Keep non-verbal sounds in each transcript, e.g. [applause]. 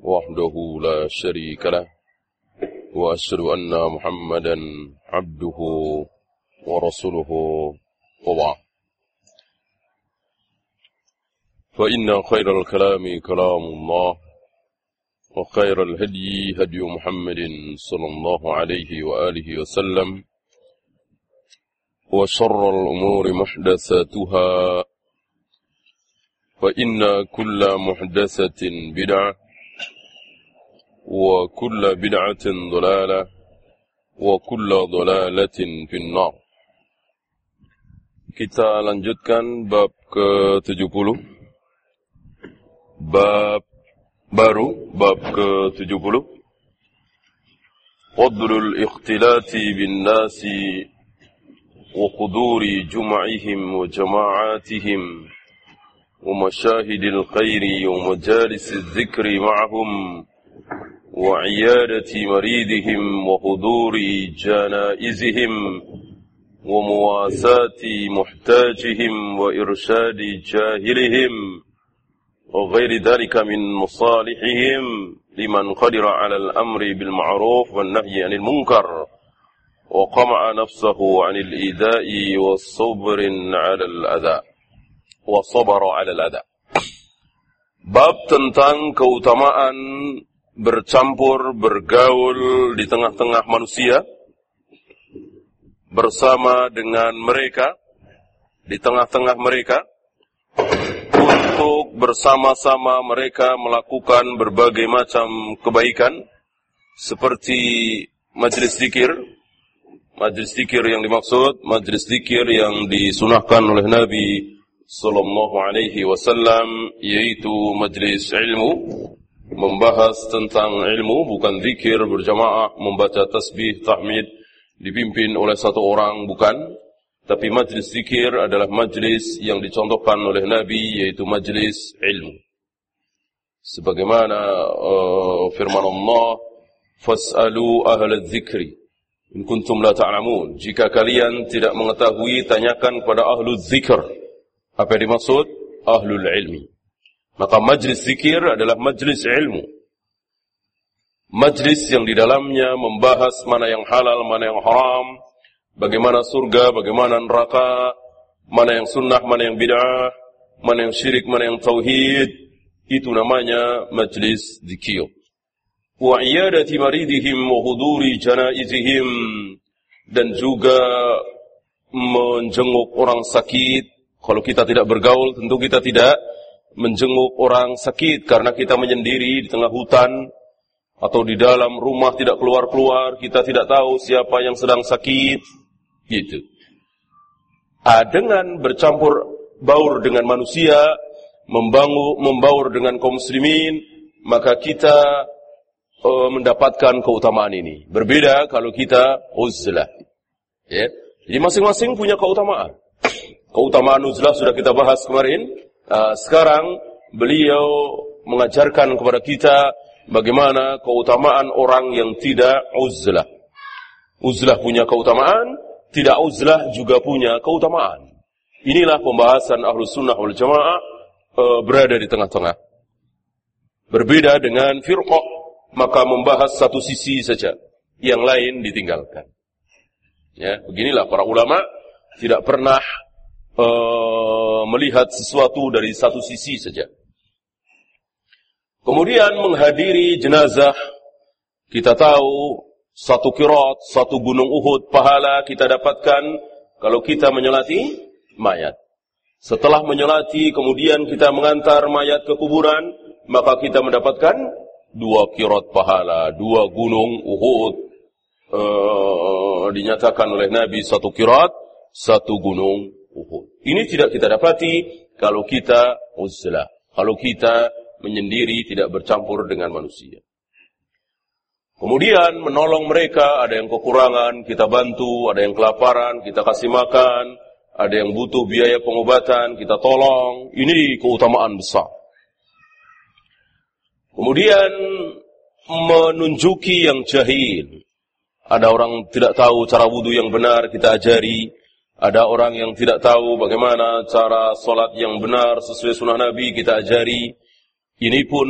وحده لا شريك له وأشهد أن محمدا عبده ورسوله وبعد. فإن خير الكلام كلام الله وخير الهدي هدي محمد صلى الله عليه وآله وسلم وشر الأمور محدثاتها فإن كل محدثة بدعة وكل بدعة ضلالة وكل ضلالة في النار. Kita lanjutkan bab ke-70. Bab baru bab ke-70. Fadlul ikhtilati bin nasi وحضور جمعهم وجماعاتهم ومشاهد الخير ومجالس الذكر معهم وعيادة مريضهم وحضور جنائزهم ومواساة محتاجهم وإرشاد جاهلهم وغير ذلك من مصالحهم لمن قدر على الأمر بالمعروف والنهي عن المنكر وقمع نفسه عن الإيذاء والصبر على الأذى وصبر على الأذى. Bab tentang keutamaan bercampur, bergaul di tengah-tengah manusia bersama dengan mereka, di tengah-tengah mereka, untuk bersama-sama mereka melakukan berbagai macam kebaikan, seperti majelis zikir, Majlis zikir yang dimaksud, majlis zikir yang disunahkan oleh Nabi Sallallahu Alaihi Wasallam, yaitu majlis ilmu, membahas tentang ilmu, bukan zikir berjamaah, membaca tasbih, tahmid, dipimpin oleh satu orang, bukan. Tapi majlis zikir adalah majlis yang dicontohkan oleh Nabi, yaitu majlis ilmu. Sebagaimana uh, firman Allah, Fas'alu ahla dzikri In kuntum la ta'lamun. Jika kalian tidak mengetahui, tanyakan kepada ahlu zikr. Apa yang dimaksud? Ahlul ilmi. Maka majlis zikir adalah majlis ilmu. Majlis yang di dalamnya membahas mana yang halal, mana yang haram, bagaimana surga, bagaimana neraka, mana yang sunnah, mana yang bid'ah, mana yang syirik, mana yang tauhid. Itu namanya majlis zikir. Wa iyadati maridihim wa huduri janaizihim dan juga menjenguk orang sakit. Kalau kita tidak bergaul, tentu kita tidak menjenguk orang sakit karena kita menyendiri di tengah hutan atau di dalam rumah tidak keluar-keluar, kita tidak tahu siapa yang sedang sakit. Gitu. Ah, dengan bercampur baur dengan manusia, membangun membaur dengan kaum muslimin, maka kita uh, mendapatkan keutamaan ini. Berbeda kalau kita uzlah. Ya. Jadi masing-masing punya keutamaan. Keutamaan uzlah sudah kita bahas kemarin. Uh, sekarang beliau mengajarkan kepada kita bagaimana keutamaan orang yang tidak uzlah. Uzlah punya keutamaan, tidak uzlah juga punya keutamaan. Inilah pembahasan ahlu sunnah wal jamaah uh, berada di tengah-tengah. Berbeda dengan firqah maka membahas satu sisi saja, yang lain ditinggalkan. Ya, beginilah para ulama tidak pernah uh, melihat sesuatu dari satu sisi saja. Kemudian menghadiri jenazah, kita tahu satu kirot, satu gunung Uhud pahala kita dapatkan kalau kita menyelati mayat. Setelah menyelati, kemudian kita mengantar mayat ke kuburan, maka kita mendapatkan dua kirot pahala, dua gunung Uhud uh, dinyatakan oleh Nabi satu kirot, satu gunung Uhud. Ini tidak kita dapati kalau kita uzlah, kalau kita menyendiri tidak bercampur dengan manusia. Kemudian menolong mereka, ada yang kekurangan, kita bantu, ada yang kelaparan, kita kasih makan, ada yang butuh biaya pengobatan, kita tolong. Ini keutamaan besar. Kemudian menunjuki yang jahil. Ada orang tidak tahu cara wudhu yang benar, kita ajari. Ada orang yang tidak tahu bagaimana cara sholat yang benar sesuai sunnah Nabi, kita ajari. Ini pun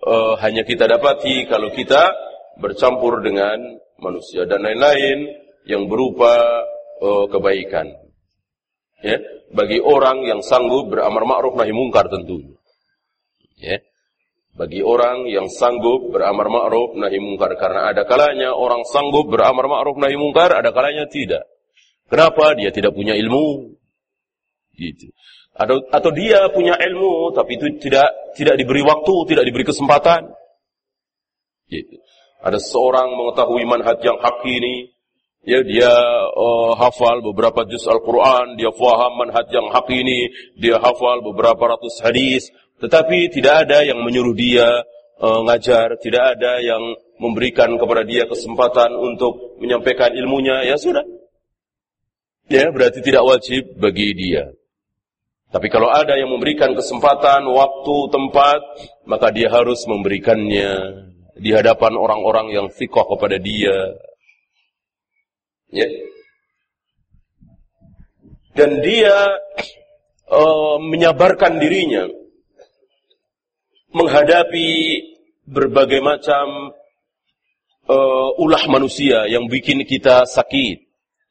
uh, hanya kita dapati kalau kita bercampur dengan manusia dan lain-lain yang berupa uh, kebaikan. Ya, bagi orang yang sanggup beramar ma'ruf nahi mungkar tentunya. Ya. Bagi orang yang sanggup beramar ma'ruf nahi mungkar karena ada kalanya orang sanggup beramar ma'ruf nahi mungkar, ada kalanya tidak. Kenapa? Dia tidak punya ilmu. Gitu. Atau, atau dia punya ilmu tapi itu tidak tidak diberi waktu, tidak diberi kesempatan. Gitu. Ada seorang mengetahui manhaj yang hak ini, ya dia uh, hafal beberapa juz Al-Quran, dia faham manhaj yang hak ini, dia hafal beberapa ratus hadis, tetapi tidak ada yang menyuruh dia uh, ngajar, tidak ada yang memberikan kepada dia kesempatan untuk menyampaikan ilmunya, ya sudah. Ya, berarti tidak wajib bagi dia. Tapi kalau ada yang memberikan kesempatan, waktu, tempat, maka dia harus memberikannya di hadapan orang-orang yang fikoh kepada dia. Ya. Dan dia uh, menyabarkan dirinya menghadapi berbagai macam uh, ulah manusia yang bikin kita sakit.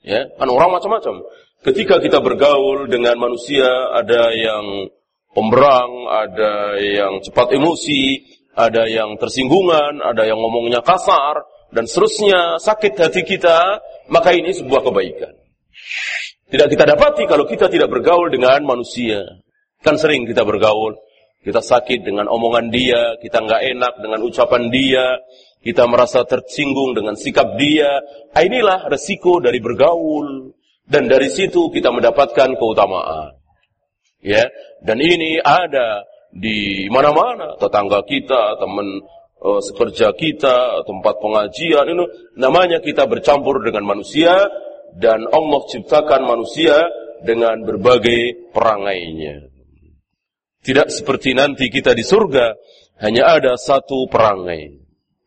Ya, kan orang macam-macam. Ketika kita bergaul dengan manusia, ada yang pemberang, ada yang cepat emosi, ada yang tersinggungan, ada yang ngomongnya kasar, dan seterusnya sakit hati kita, maka ini sebuah kebaikan. Tidak kita dapati kalau kita tidak bergaul dengan manusia. Kan sering kita bergaul, kita sakit dengan omongan dia, kita nggak enak dengan ucapan dia, kita merasa tersinggung dengan sikap dia. Ah, inilah resiko dari bergaul. Dan dari situ kita mendapatkan keutamaan. Ya, dan ini ada di mana-mana, tetangga kita, teman uh, sekerja kita, tempat pengajian itu namanya kita bercampur dengan manusia dan Allah ciptakan manusia dengan berbagai perangainya. Tidak seperti nanti kita di surga hanya ada satu perangai.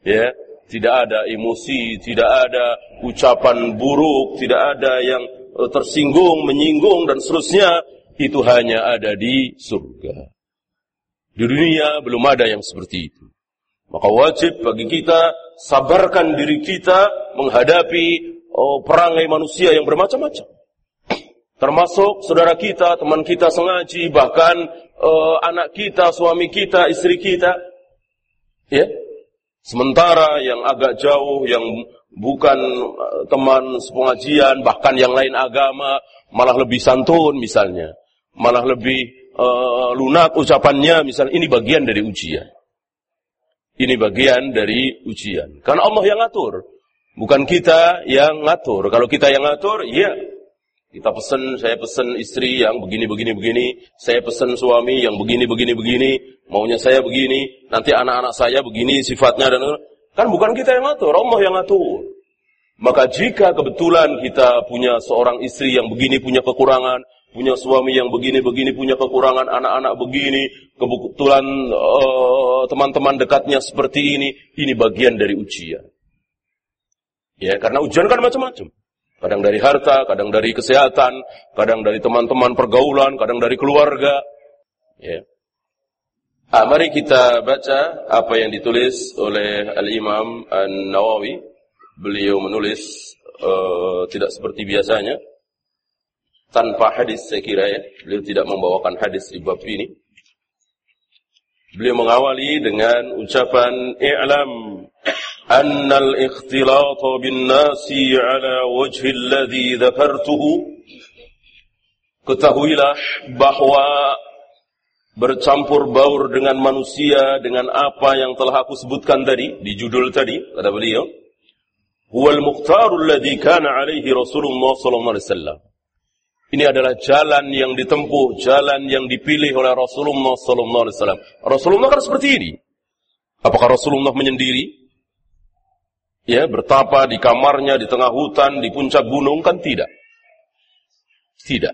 Ya, tidak ada emosi, tidak ada ucapan buruk, tidak ada yang eh, tersinggung, menyinggung dan seterusnya. Itu hanya ada di surga. Di dunia belum ada yang seperti itu. Maka wajib bagi kita sabarkan diri kita menghadapi oh, perangai manusia yang bermacam-macam. Termasuk saudara kita, teman kita sengaji, bahkan uh, anak kita, suami kita, istri kita. Ya. Sementara yang agak jauh, yang bukan uh, teman sepengajian, bahkan yang lain agama, malah lebih santun misalnya. Malah lebih uh, lunak ucapannya, misalnya ini bagian dari ujian. Ini bagian dari ujian. Karena Allah yang ngatur. Bukan kita yang ngatur. Kalau kita yang ngatur, iya. Kita pesen, saya pesen istri yang begini, begini, begini. Saya pesen suami yang begini, begini, begini. Maunya saya begini. Nanti anak-anak saya begini sifatnya. dan Kan bukan kita yang ngatur, Allah yang ngatur. Maka jika kebetulan kita punya seorang istri yang begini punya kekurangan, punya suami yang begini-begini, punya kekurangan anak-anak begini, kebetulan uh, teman-teman dekatnya seperti ini, ini bagian dari ujian. Ya, karena ujian kan macam-macam. Kadang dari harta, kadang dari kesehatan, kadang dari teman-teman pergaulan, kadang dari keluarga. Ya. Ah, mari kita baca apa yang ditulis oleh Al-Imam An-Nawawi. Beliau menulis uh, tidak seperti biasanya tanpa hadis saya kira ya. Beliau tidak membawakan hadis di bab ini. Beliau mengawali dengan ucapan i'lam anna al-ikhtilat bin nasi ala wajhi alladhi dzakartuhu Ketahuilah bahwa bercampur baur dengan manusia dengan apa yang telah aku sebutkan tadi di judul tadi kata beliau huwal mukhtarul ladzi kana alaihi Rasulullah sallallahu alaihi wasallam ini adalah jalan yang ditempuh, jalan yang dipilih oleh Rasulullah sallallahu alaihi wasallam. Rasulullah kan seperti ini. Apakah Rasulullah menyendiri? ya bertapa di kamarnya di tengah hutan di puncak gunung kan tidak. Tidak.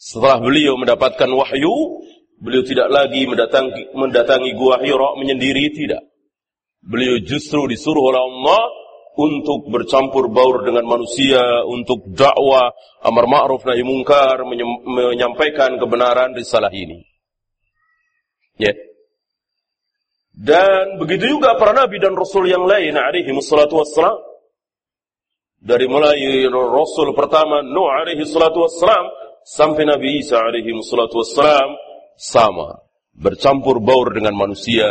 Setelah beliau mendapatkan wahyu, beliau tidak lagi mendatangi, mendatangi gua Hira menyendiri, tidak. Beliau justru disuruh oleh Allah untuk bercampur baur dengan manusia, untuk dakwah, amar ma'ruf nahi mungkar, menyampaikan kebenaran risalah ini. Ya. Dan begitu juga para nabi dan rasul yang lain alaihi wassalatu wassalam. Dari mulai rasul pertama Nuh alaihi salatu wassalam sampai Nabi Isa alaihi wassalatu wassalam sama, bercampur baur dengan manusia,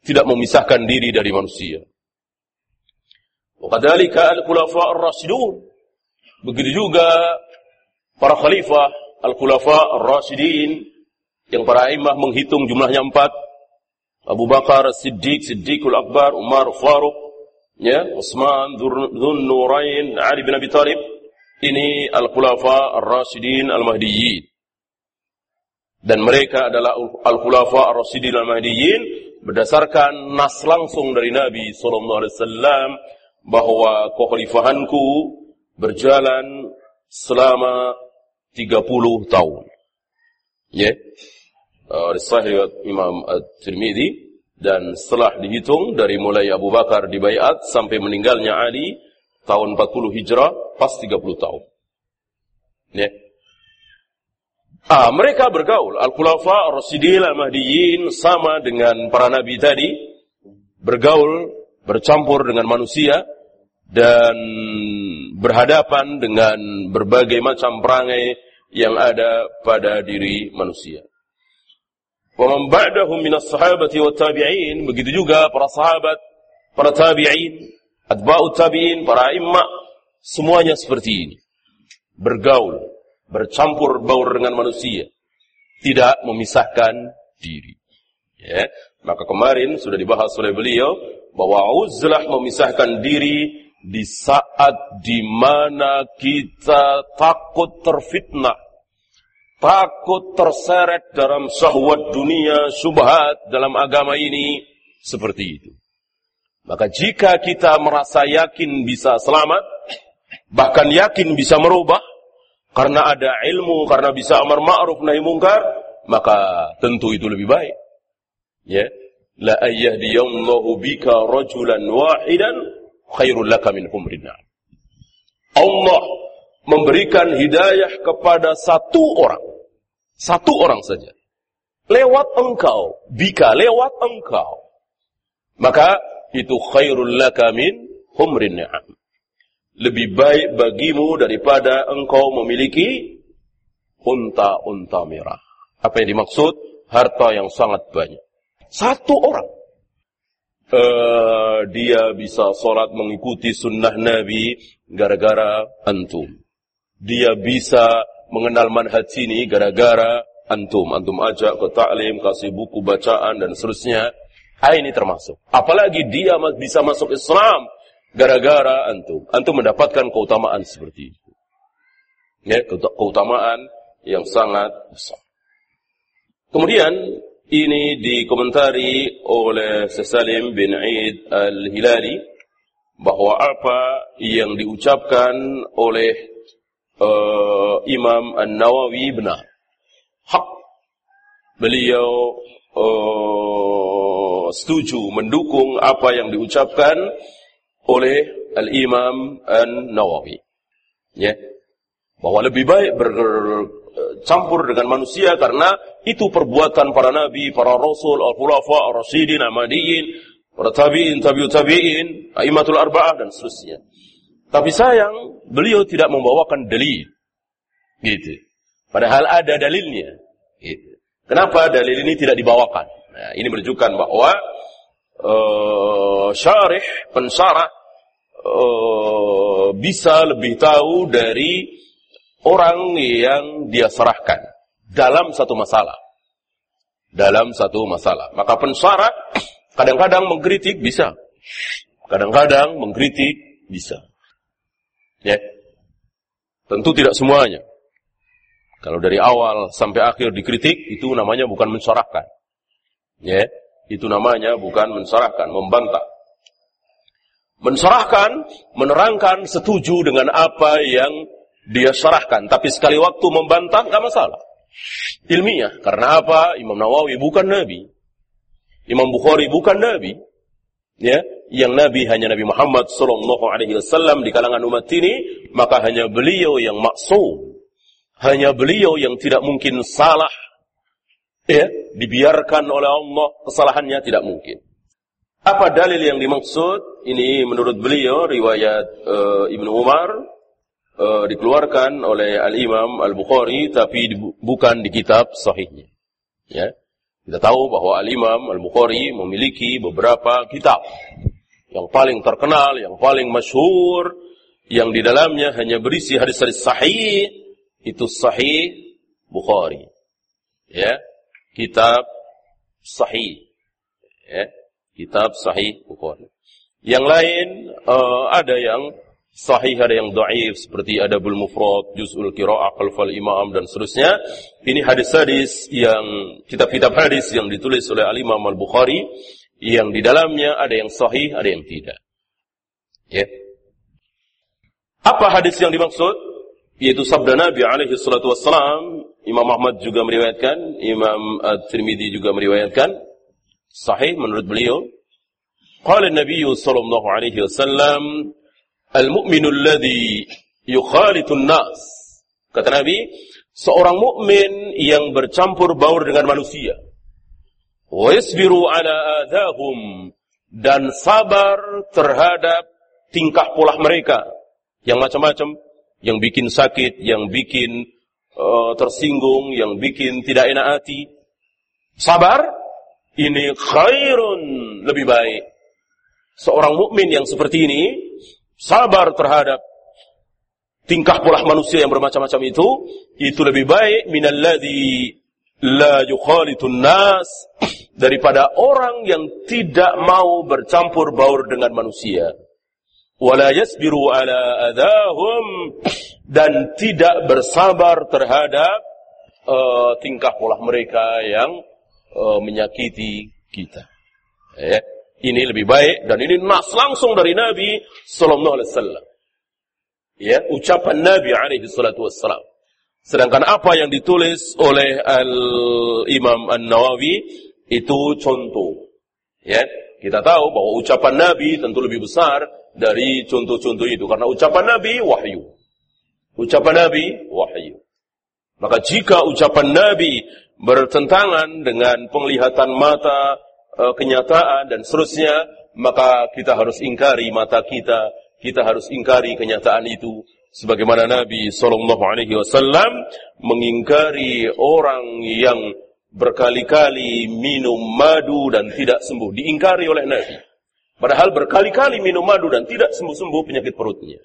tidak memisahkan diri dari manusia. Wakadhalika al-khulafa ar-rasyidun. Begitu juga para khalifah al-khulafa ar-rasyidin yang para imam menghitung jumlahnya empat. Abu Bakar, Siddiq, Siddiqul Akbar, Umar, Faruq, ya, Utsman, Dzun Nurain, Ali bin Abi Thalib. Ini al-khulafa ar-rasyidin al-mahdiyyin. Dan mereka adalah al-khulafa ar-rasyidin al-mahdiyyin berdasarkan nas langsung dari Nabi sallallahu alaihi wasallam bahwa kekhalifahanku berjalan selama 30 tahun. Ya. Yeah. Uh, Sahih Imam At-Tirmidzi dan setelah dihitung dari mulai Abu Bakar dibaiat sampai meninggalnya Ali tahun 40 Hijrah pas 30 tahun. Ya. Yeah. Ah, mereka bergaul. Al-Khulafa, Rasidil, Al-Mahdiyin sama dengan para nabi tadi. Bergaul bercampur dengan manusia dan berhadapan dengan berbagai macam perangai yang ada pada diri manusia. Wa man ba'dahum minas sahabati wa tabi'in, begitu juga para sahabat, para tabi'in, atba'ut tabi'in, para imma, semuanya seperti ini. Bergaul, bercampur baur dengan manusia, tidak memisahkan diri. Ya, maka kemarin sudah dibahas oleh beliau bahwa uzlah memisahkan diri di saat di mana kita takut terfitnah, takut terseret dalam syahwat dunia, subhat dalam agama ini, seperti itu. Maka jika kita merasa yakin bisa selamat, bahkan yakin bisa merubah, karena ada ilmu, karena bisa amar ma'ruf nahi mungkar, maka tentu itu lebih baik. Ya, la ayyahdiyallahu bika rajulan wahidan khairul laka min humrin Allah memberikan hidayah kepada satu orang. Satu orang saja. Lewat engkau. Bika, lewat engkau. Maka itu khairul laka min humrin. Lebih baik bagimu daripada engkau memiliki unta-unta merah. Apa yang dimaksud? Harta yang sangat banyak. Satu orang. Uh, dia bisa sholat mengikuti sunnah Nabi gara-gara antum. Dia bisa mengenal manhaj ini gara-gara antum. Antum ajak ke taklim, kasih buku bacaan dan seterusnya. Ah, ini termasuk. Apalagi dia bisa masuk Islam gara-gara antum. Antum mendapatkan keutamaan seperti itu. Ya, keutamaan yang sangat besar. Kemudian ini dikomentari oleh Sesalim bin Aid al-Hilali bahwa apa yang diucapkan oleh uh, Imam An-Nawawi benar. Hak beliau uh, setuju mendukung apa yang diucapkan oleh Al-Imam An-Nawawi. Ya. Bahwa lebih baik bercampur dengan manusia karena itu perbuatan para nabi, para rasul, al-khulafa, ar-rasyidin, amadiyin, para tabi'in, tabi'ut tabi'in, aimatul arba'ah dan seterusnya. Tapi sayang, beliau tidak membawakan dalil. Gitu. Padahal ada dalilnya. Gitu. Kenapa dalil ini tidak dibawakan? Nah, ini menunjukkan bahwa uh, syarih, pensarah uh, bisa lebih tahu dari orang yang dia serahkan dalam satu masalah. Dalam satu masalah. Maka pensara [clears throat] kadang-kadang mengkritik bisa. Kadang-kadang mengkritik bisa. Ya. Tentu tidak semuanya. Kalau dari awal sampai akhir dikritik, itu namanya bukan mensyarahkan. Ya, itu namanya bukan mensyarahkan, membantah. Menserahkan, menerangkan, setuju dengan apa yang dia serahkan. Tapi sekali waktu membantah, nggak masalah. Ilmiah. Karena apa? Imam Nawawi bukan Nabi. Imam Bukhari bukan Nabi. Ya, yang Nabi hanya Nabi Muhammad Sallallahu Alaihi Wasallam di kalangan umat ini, maka hanya beliau yang maksum, hanya beliau yang tidak mungkin salah, ya, dibiarkan oleh Allah kesalahannya tidak mungkin. Apa dalil yang dimaksud? Ini menurut beliau riwayat uh, Ibnu Umar uh, dikeluarkan oleh Al Imam Al Bukhari tapi di, bukan di kitab sahihnya. Ya. Kita tahu bahwa Al Imam Al Bukhari memiliki beberapa kitab yang paling terkenal, yang paling masyhur, yang di dalamnya hanya berisi hadis-hadis sahih itu sahih Bukhari. Ya, kitab sahih. Ya kitab sahih Bukhari. Yang lain uh, ada yang sahih, ada yang dhaif seperti Adabul Mufrad, Juz'ul Qira'ah, Khalfal Imam dan seterusnya. Ini hadis-hadis yang kitab-kitab hadis yang ditulis oleh Al-Imam Al-Bukhari yang di dalamnya ada yang sahih, ada yang tidak. Ya. Apa hadis yang dimaksud? Yaitu sabda Nabi alaihi salatu wassalam, Imam Ahmad juga meriwayatkan, Imam At-Tirmidzi juga meriwayatkan, Sahih menurut beliau. Qala Nabi sallallahu alaihi wasallam, "Al-mu'minu alladhi yukhalitu nas." Kata Nabi, seorang mukmin yang bercampur baur dengan manusia. Wa yasbiru ala adahum dan sabar terhadap tingkah pola mereka yang macam-macam, yang bikin sakit, yang bikin uh, tersinggung, yang bikin tidak enak hati. Sabar ini khairun lebih baik. Seorang mukmin yang seperti ini sabar terhadap tingkah pola manusia yang bermacam-macam itu itu lebih baik minalladzi la yukhalitun nas daripada orang yang tidak mau bercampur baur dengan manusia wala yasbiru ala adahum dan tidak bersabar terhadap uh, tingkah pola mereka yang uh, menyakiti kita. Ya. Ini lebih baik dan ini nas langsung dari Nabi sallallahu alaihi wasallam. Ya, ucapan Nabi alaihi salatu wassalam. Sedangkan apa yang ditulis oleh Al Imam An-Nawawi itu contoh. Ya, kita tahu bahwa ucapan Nabi tentu lebih besar dari contoh-contoh itu karena ucapan Nabi wahyu. Ucapan Nabi wahyu. Maka jika ucapan Nabi bertentangan dengan penglihatan mata, e, kenyataan dan seterusnya, maka kita harus ingkari mata kita, kita harus ingkari kenyataan itu. Sebagaimana Nabi Shallallahu Alaihi Wasallam mengingkari orang yang berkali-kali minum madu dan tidak sembuh, diingkari oleh Nabi. Padahal berkali-kali minum madu dan tidak sembuh-sembuh penyakit perutnya.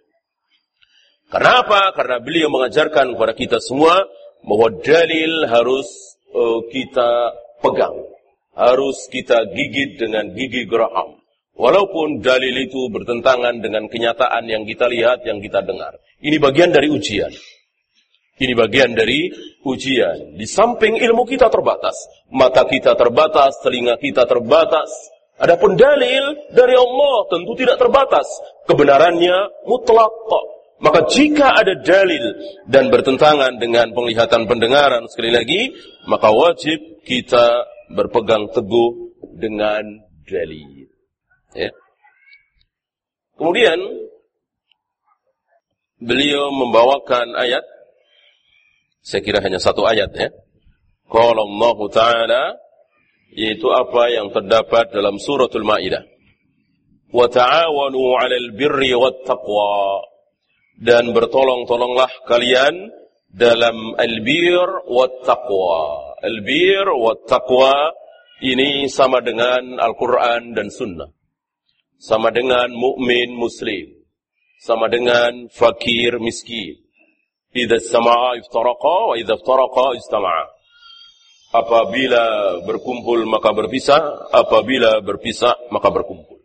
Kenapa? Karena beliau mengajarkan kepada kita semua bahwa dalil harus uh, kita pegang. Harus kita gigit dengan gigi geraham. Walaupun dalil itu bertentangan dengan kenyataan yang kita lihat, yang kita dengar. Ini bagian dari ujian. Ini bagian dari ujian. Di samping ilmu kita terbatas. Mata kita terbatas, telinga kita terbatas. Adapun dalil dari Allah tentu tidak terbatas. Kebenarannya mutlak maka jika ada dalil dan bertentangan dengan penglihatan pendengaran sekali lagi, maka wajib kita berpegang teguh dengan dalil. Ya. Kemudian beliau membawakan ayat saya kira hanya satu ayat ya. Kalau Allah Ta'ala yaitu apa yang terdapat dalam suratul Maidah. Wa ta'awanu 'alal birri wat taqwa dan bertolong-tolonglah kalian dalam albir wa taqwa. Albir wa taqwa ini sama dengan Al-Quran dan Sunnah. Sama dengan mukmin muslim. Sama dengan fakir miskin. Idza sama'a iftaraqa wa idza iftaraqa istama'a. Apabila berkumpul maka berpisah, apabila berpisah maka berkumpul.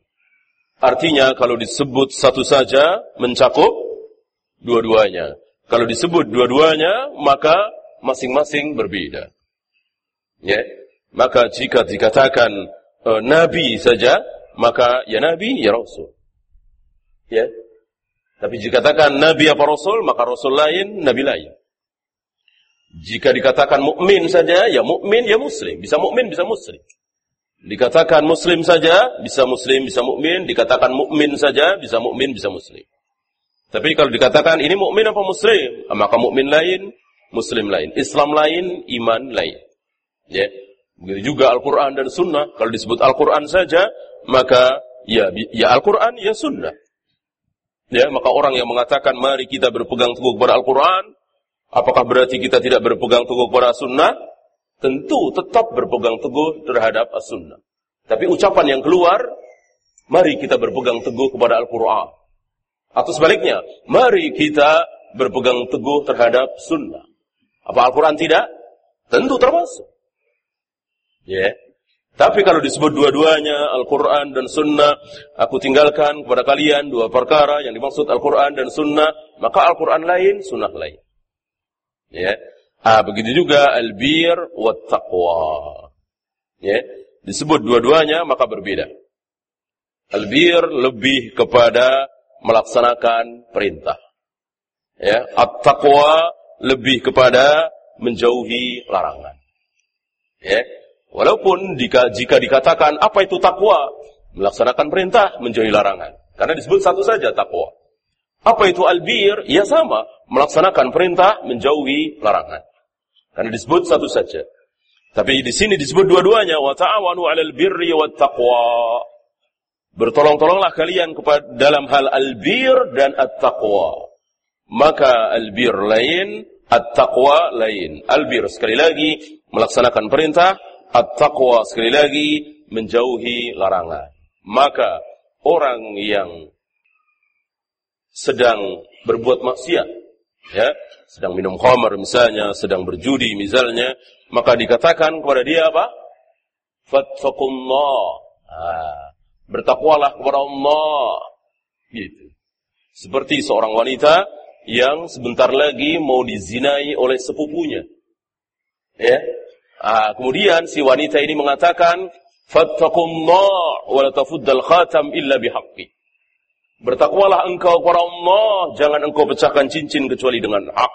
Artinya kalau disebut satu saja mencakup dua-duanya. Kalau disebut dua-duanya, maka masing-masing berbeda. Ya, maka jika dikatakan e, nabi saja, maka ya nabi, ya rasul. Ya. Tapi jika dikatakan nabi apa rasul, maka rasul lain, nabi lain. Jika dikatakan mukmin saja, ya mukmin, ya muslim. Bisa mukmin, bisa muslim. Dikatakan muslim saja, bisa muslim, bisa mukmin. Dikatakan mukmin saja, bisa mukmin, bisa muslim. Tapi kalau dikatakan ini mukmin apa muslim, maka mukmin lain, muslim lain, Islam lain, iman lain. Ya. Begitu juga Al-Qur'an dan sunnah. Kalau disebut Al-Qur'an saja, maka ya ya Al-Qur'an ya sunnah. Ya, maka orang yang mengatakan mari kita berpegang teguh kepada Al-Qur'an, Apakah berarti kita tidak berpegang teguh kepada sunnah? Tentu tetap berpegang teguh terhadap as-sunnah. Tapi ucapan yang keluar, mari kita berpegang teguh kepada Al-Quran. Atau sebaliknya, mari kita berpegang teguh terhadap sunnah. Apa Al-Quran tidak? Tentu termasuk. Ya. Yeah. Tapi kalau disebut dua-duanya, Al-Quran dan Sunnah, aku tinggalkan kepada kalian dua perkara yang dimaksud Al-Quran dan Sunnah, maka Al-Quran lain, Sunnah lain. Ya. Ah, begitu juga albir wa taqwa. Ya. Disebut dua-duanya maka berbeda. Albir lebih kepada melaksanakan perintah. Ya, at-taqwa lebih kepada menjauhi larangan. Ya. Walaupun jika, jika dikatakan apa itu takwa, melaksanakan perintah, menjauhi larangan. Karena disebut satu saja takwa. Apa itu albir? Ya sama, melaksanakan perintah, menjauhi larangan. Karena disebut satu saja. Tapi di sini disebut dua-duanya wa ta'awanu 'alal birri wat taqwa. Bertolong-tolonglah kalian kepada dalam hal albir dan at-taqwa. Maka albir lain, at-taqwa lain. Albir sekali lagi melaksanakan perintah, at-taqwa sekali lagi menjauhi larangan. Maka orang yang sedang berbuat maksiat, ya, sedang minum khamar misalnya, sedang berjudi misalnya, maka dikatakan kepada dia apa? Fattakullah. Ah, bertakwalah kepada Allah. Gitu. Seperti seorang wanita yang sebentar lagi mau dizinai oleh sepupunya. Ya. Ah, kemudian si wanita ini mengatakan, Fattakullah wa la tafuddal khatam illa bihaqqi. Bertakwalah engkau kepada Allah, jangan engkau pecahkan cincin kecuali dengan hak.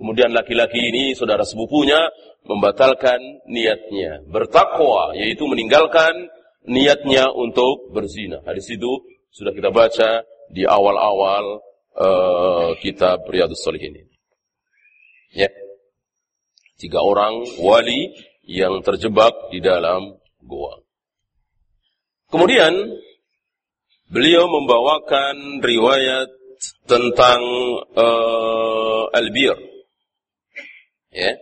Kemudian laki-laki ini, saudara sepupunya, membatalkan niatnya. Bertakwa, yaitu meninggalkan niatnya untuk berzina. Hadis itu sudah kita baca di awal-awal uh, kitab Riyadus Salihin ini. Ya. Tiga orang wali yang terjebak di dalam gua. Kemudian Beliau membawakan riwayat tentang uh, albir. Ya.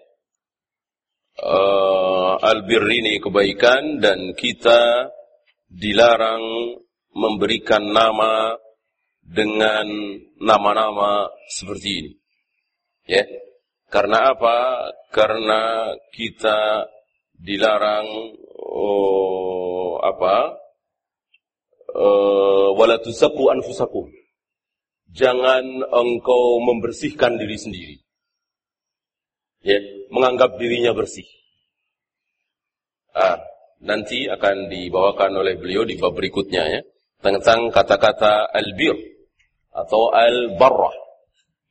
Uh, albir ini kebaikan dan kita dilarang memberikan nama dengan nama-nama seperti ini. Ya. Karena apa? Karena kita dilarang oh, apa? Eh, wala. Jangan engkau membersihkan diri sendiri. Ya, menganggap dirinya bersih. Ah, nanti akan dibawakan oleh beliau di bab berikutnya ya, tentang kata-kata albir atau al-barrah.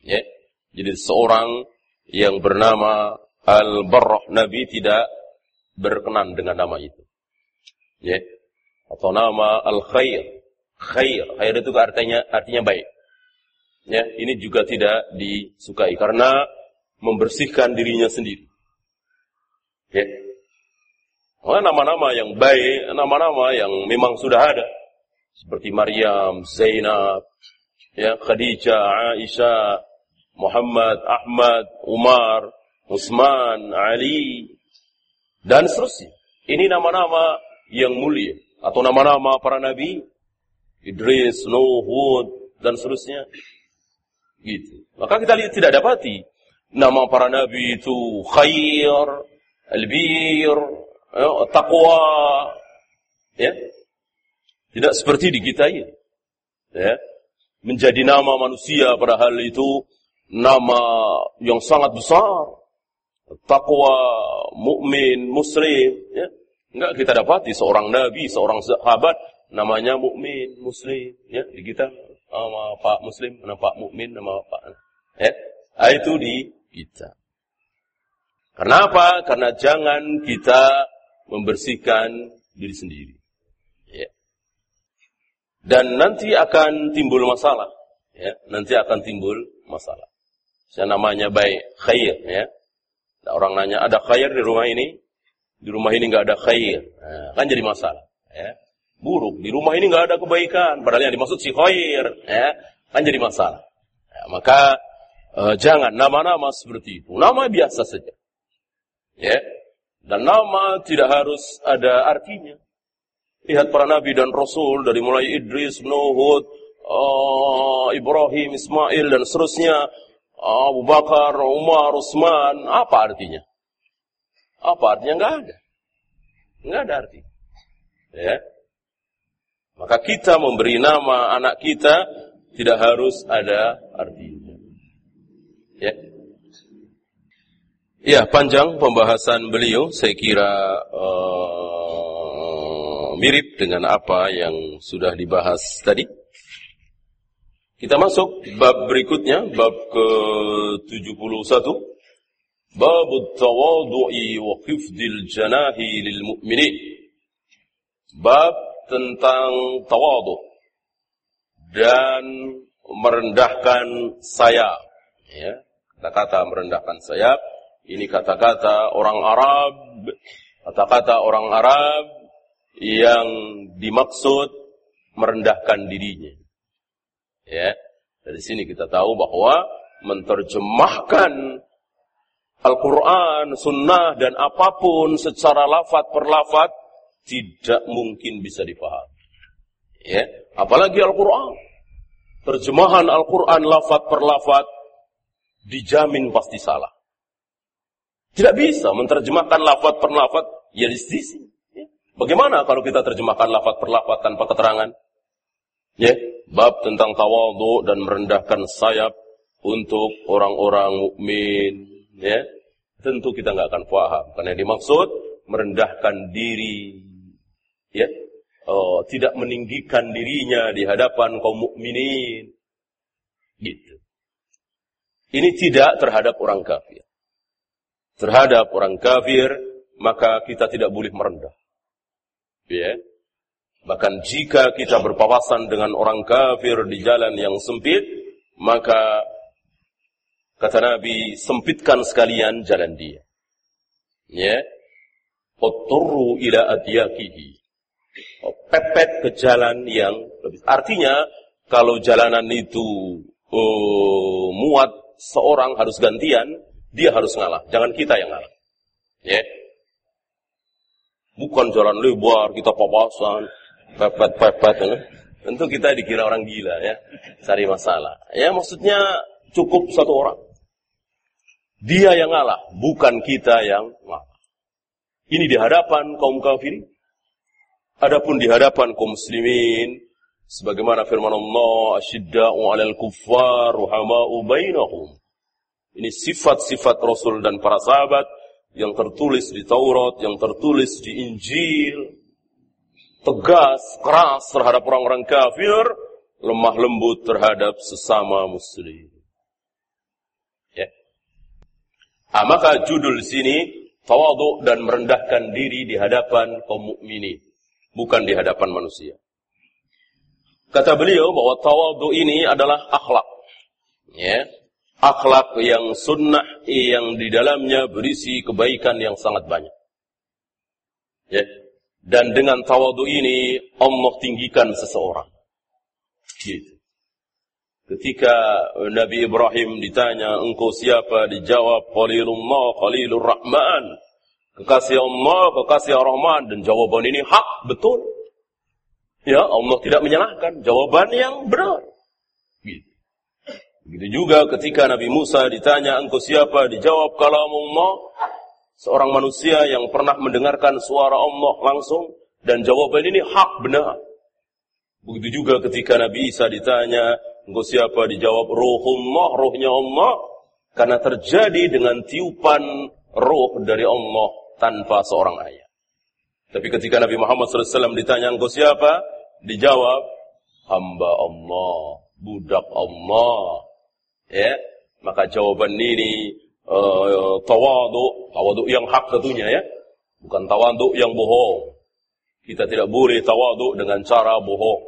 Ya. Jadi seorang yang bernama al-barrah Nabi tidak berkenan dengan nama itu. Ya atau nama al-khair. Khair, khair itu artinya artinya baik. Ya, ini juga tidak disukai karena membersihkan dirinya sendiri. Ya. Oh, nama-nama yang baik, nama-nama yang memang sudah ada seperti Maryam, Zainab, ya, Khadijah, Aisyah, Muhammad, Ahmad, Umar, Utsman, Ali dan seterusnya. Ini nama-nama yang mulia atau nama-nama para nabi Idris, Nuh, Hud dan seterusnya gitu. Maka kita lihat tidak dapati nama para nabi itu khair, albir, ya, taqwa ya. Tidak seperti di kita ini. Ya. Menjadi nama manusia pada hal itu nama yang sangat besar. Takwa, mukmin, muslim, ya. Enggak kita dapati seorang nabi, seorang sahabat namanya mukmin, muslim, ya di kita sama Pak Muslim, nama Pak Mukmin, nama Pak ya. Nah, itu di kita. Karena apa? Karena jangan kita membersihkan diri sendiri. Ya. Dan nanti akan timbul masalah. Ya, nanti akan timbul masalah. Saya namanya baik khair ya. Orang nanya ada khair di rumah ini? Di rumah ini nggak ada khair. Nah, kan jadi masalah. Ya. Buruk. Di rumah ini nggak ada kebaikan. Padahal yang dimaksud si khair. Ya. Kan jadi masalah. Ya, maka uh, jangan nama-nama seperti itu. Nama biasa saja. Ya. Dan nama tidak harus ada artinya. Lihat para nabi dan rasul dari mulai Idris, Nuh, uh, Ibrahim, Ismail dan seterusnya. Abu Bakar, Umar, Utsman, apa artinya? Apa artinya? Enggak ada. Enggak ada arti. Ya. Maka kita memberi nama anak kita tidak harus ada artinya. Ya. Ya, panjang pembahasan beliau. Saya kira uh, mirip dengan apa yang sudah dibahas tadi. Kita masuk bab berikutnya, bab ke-71. Bab tawadu'i wa khifdil janahi lil mu'minin. Bab tentang tawadu dan merendahkan sayap. Ya, kata-kata merendahkan sayap ini kata-kata orang Arab, kata-kata orang Arab yang dimaksud merendahkan dirinya. Ya, dari sini kita tahu bahwa menerjemahkan Al-Quran, Sunnah, dan apa pun secara lafat per lafat tidak mungkin bisa dipahami. Ya, apalagi Al-Quran. Terjemahan Al-Quran lafat per lafat dijamin pasti salah. Tidak bisa menerjemahkan lafaz per lafaz ya di. Ya. Bagaimana kalau kita terjemahkan lafaz per lafaz tanpa keterangan? Ya, bab tentang tawadhu dan merendahkan sayap untuk orang-orang mukmin, ya. Tentu kita nggak akan paham karena yang dimaksud merendahkan diri, ya. Oh, tidak meninggikan dirinya di hadapan kaum mukminin. Gitu. Ini tidak terhadap orang kafir terhadap orang kafir, maka kita tidak boleh merendah. Ya. Bahkan jika kita berpapasan dengan orang kafir di jalan yang sempit, maka kata Nabi, sempitkan sekalian jalan dia. Ya. Uturu ila adyakihi. Pepet ke jalan yang lebih. Artinya, kalau jalanan itu uh, muat seorang harus gantian, dia harus ngalah, jangan kita yang ngalah. Ya. Bukan jalan lebar, kita papasan, pepet-pepet. Ya. Tentu kita dikira orang gila ya, cari masalah. Ya maksudnya cukup satu orang. Dia yang ngalah, bukan kita yang ngalah. Ini di hadapan kaum kafirin. Adapun di hadapan kaum muslimin, sebagaimana firman Allah, asyidda'u 'alal kuffar ruhama'u bainahum. Ini sifat-sifat Rasul dan para sahabat yang tertulis di Taurat, yang tertulis di Injil. Tegas, keras terhadap orang-orang kafir, lemah lembut terhadap sesama muslim. Ya. Ah, maka judul sini tawadhu dan merendahkan diri di hadapan kaum mukminin, bukan di hadapan manusia. Kata beliau bahwa tawadhu ini adalah akhlak. Ya, akhlak yang sunnah yang di dalamnya berisi kebaikan yang sangat banyak. Ya. Dan dengan tawadu ini Allah tinggikan seseorang. Gitu. Ketika Nabi Ibrahim ditanya, engkau siapa? Dijawab, Khalilullah, Khalilur Rahman. Kekasih Allah, kekasih Rahman. Dan jawaban ini hak, betul. Ya, Allah tidak menyalahkan. Jawaban yang benar. Begitu juga ketika Nabi Musa ditanya engkau siapa, dijawab kalau Allah, seorang manusia yang pernah mendengarkan suara Allah langsung dan jawaban ini hak benar. Begitu juga ketika Nabi Isa ditanya engkau siapa, dijawab ruhullah, rohnya Allah karena terjadi dengan tiupan roh dari Allah tanpa seorang ayat. Tapi ketika Nabi Muhammad SAW ditanya engkau siapa, dijawab hamba Allah budak Allah. Ya, maka jawaban ini uh, tawadu, tawadu yang hak tentunya ya. Bukan tawadu yang bohong. Kita tidak boleh tawadu dengan cara bohong.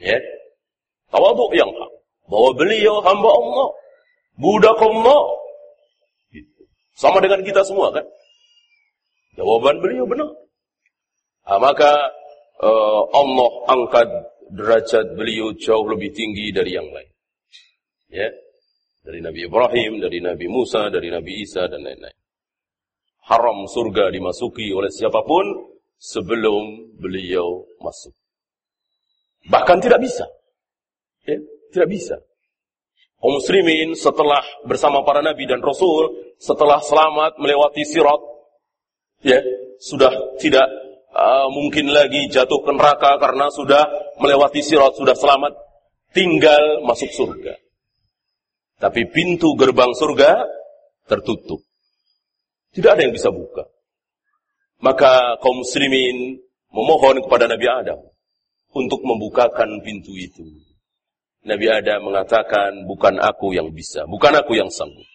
Ya. Tawadu yang hak. Bahwa beliau hamba Allah. Budak Allah. Sama dengan kita semua kan? Jawaban beliau benar. Nah, maka uh, Allah angkat derajat beliau jauh lebih tinggi dari yang lain. Ya. Dari Nabi Ibrahim, dari Nabi Musa, dari Nabi Isa dan lain-lain. Haram surga dimasuki oleh siapa pun sebelum beliau masuk. Bahkan tidak bisa. Ya, tidak bisa. Kaum muslimin setelah bersama para nabi dan rasul, setelah selamat melewati sirat, ya, sudah tidak uh, mungkin lagi jatuh ke neraka karena sudah melewati sirat, sudah selamat, tinggal masuk surga. Tapi pintu gerbang surga tertutup. Tidak ada yang bisa buka. Maka kaum muslimin memohon kepada Nabi Adam untuk membukakan pintu itu. Nabi Adam mengatakan, bukan aku yang bisa, bukan aku yang sanggup.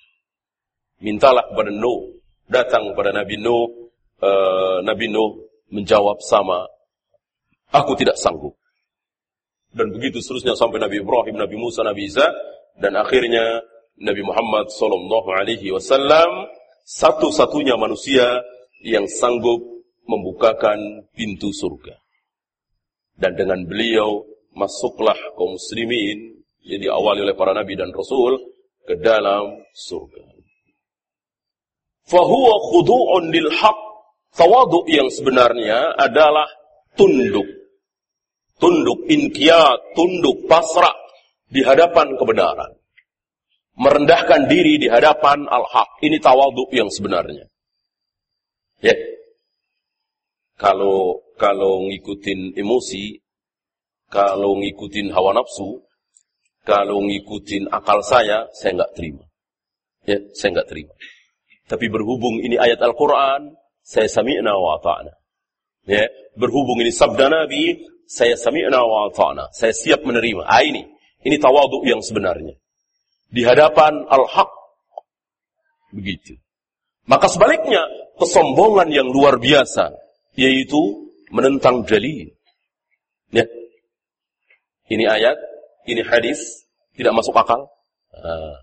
Mintalah kepada Nuh, datang kepada Nabi Nuh, uh, Nabi Nuh menjawab sama, aku tidak sanggup. Dan begitu seterusnya sampai Nabi Ibrahim, Nabi Musa, Nabi Isa, dan akhirnya Nabi Muhammad Sallallahu Alaihi Wasallam satu-satunya manusia yang sanggup membukakan pintu surga. Dan dengan beliau masuklah kaum muslimin yang diawali oleh para nabi dan rasul ke dalam surga. Fahuwa khudu'un lil haq. Tawadu yang sebenarnya adalah tunduk. Tunduk inqiyat, tunduk pasrah di hadapan kebenaran. Merendahkan diri di hadapan al-haq. Ini tawadu yang sebenarnya. Ya. Kalau kalau ngikutin emosi, kalau ngikutin hawa nafsu, kalau ngikutin akal saya, saya nggak terima. Ya, saya nggak terima. Tapi berhubung ini ayat Al-Quran, saya sami'na wa ta'na. Ya, berhubung ini sabda Nabi, saya sami'na wa ta'na. Saya siap menerima. Ah ini, ini tawadu yang sebenarnya. Di hadapan Al-Haq. Begitu. Maka sebaliknya, kesombongan yang luar biasa, yaitu menentang dalil. Ya, ini ayat, ini hadis, tidak masuk akal. Uh,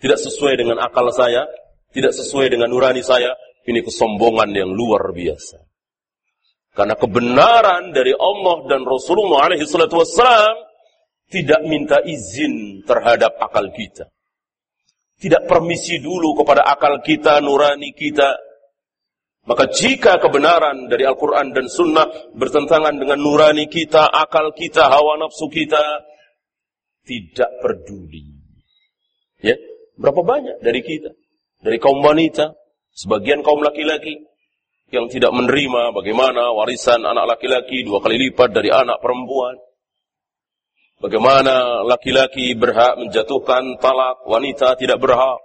tidak sesuai dengan akal saya, tidak sesuai dengan nurani saya. Ini kesombongan yang luar biasa. Karena kebenaran dari Allah dan Rasulullah wassalam tidak minta izin terhadap akal kita. Tidak permisi dulu kepada akal kita, nurani kita, maka jika kebenaran dari Al-Quran dan Sunnah bertentangan dengan nurani kita, akal kita, hawa nafsu kita, tidak peduli. Ya, berapa banyak dari kita, dari kaum wanita, sebagian kaum laki-laki yang tidak menerima bagaimana warisan anak laki-laki dua kali lipat dari anak perempuan. Bagaimana laki-laki berhak menjatuhkan talak, wanita tidak berhak.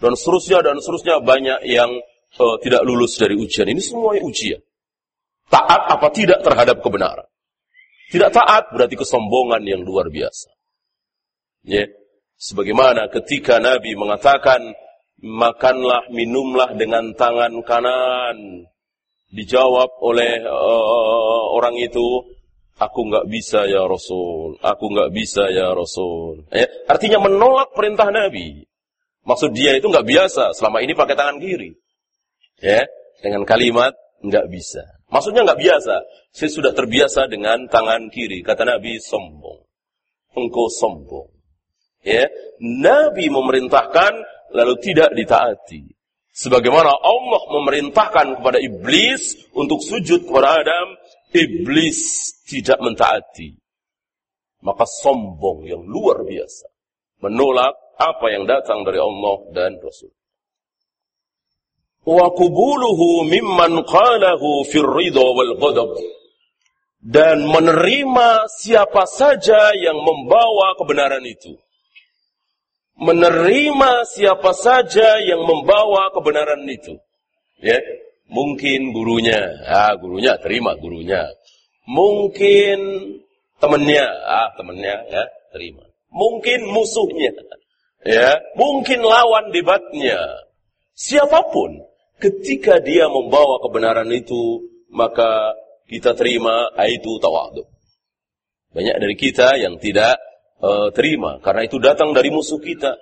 Dan seterusnya dan seterusnya banyak yang uh, tidak lulus dari ujian. Ini semuanya ujian. Taat apa tidak terhadap kebenaran. Tidak taat berarti kesombongan yang luar biasa. Ya. Sebagaimana ketika Nabi mengatakan, makanlah, minumlah dengan tangan kanan. Dijawab oleh uh, orang itu, aku nggak bisa ya Rasul, aku nggak bisa ya Rasul. Ya. Artinya menolak perintah Nabi. Maksud dia itu nggak biasa, selama ini pakai tangan kiri. Ya, dengan kalimat nggak bisa. Maksudnya nggak biasa. Saya sudah terbiasa dengan tangan kiri. Kata Nabi sombong. Engkau sombong. Ya, Nabi memerintahkan lalu tidak ditaati. Sebagaimana Allah memerintahkan kepada iblis untuk sujud kepada Adam, iblis tidak mentaati. Maka sombong yang luar biasa. Menolak apa yang datang dari Allah dan Rasul wa qubuluhu mimman qalahu ridha wal ghadab dan menerima siapa saja yang membawa kebenaran itu menerima siapa saja yang membawa kebenaran itu ya mungkin gurunya ah gurunya terima gurunya mungkin temannya ah temannya ya terima. Mungkin musuhnya, ya, mungkin lawan debatnya. Siapa pun, ketika dia membawa kebenaran itu, maka kita terima itu tawadu. Banyak dari kita yang tidak uh, terima karena itu datang dari musuh kita,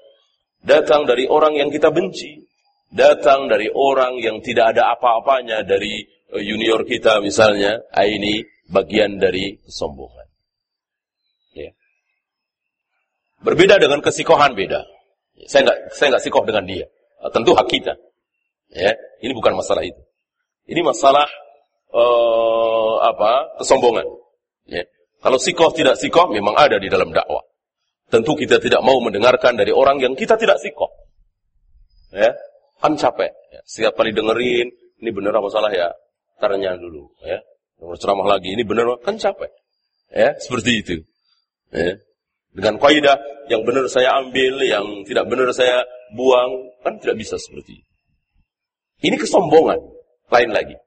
datang dari orang yang kita benci, datang dari orang yang tidak ada apa-apanya dari uh, junior kita misalnya. Ini bagian dari kesombongan. Ya. Berbeda dengan kesikohan beda. Saya nggak saya nggak sikoh dengan dia. Uh, tentu hak kita. Ya, ini bukan masalah itu. Ini masalah uh, apa kesombongan. Ya. Kalau sikoh tidak sikoh memang ada di dalam dakwah. Tentu kita tidak mau mendengarkan dari orang yang kita tidak sikoh. Ya, kan capek. Ya. Setiap kali dengerin, ini benar apa salah ya? Taranya dulu. Ya, ceramah lagi, ini benar kan capek. Ya, seperti itu. Ya. Dengan kaidah yang benar saya ambil, yang tidak benar saya buang, kan tidak bisa seperti itu. Ini kesombongan, lain lagi.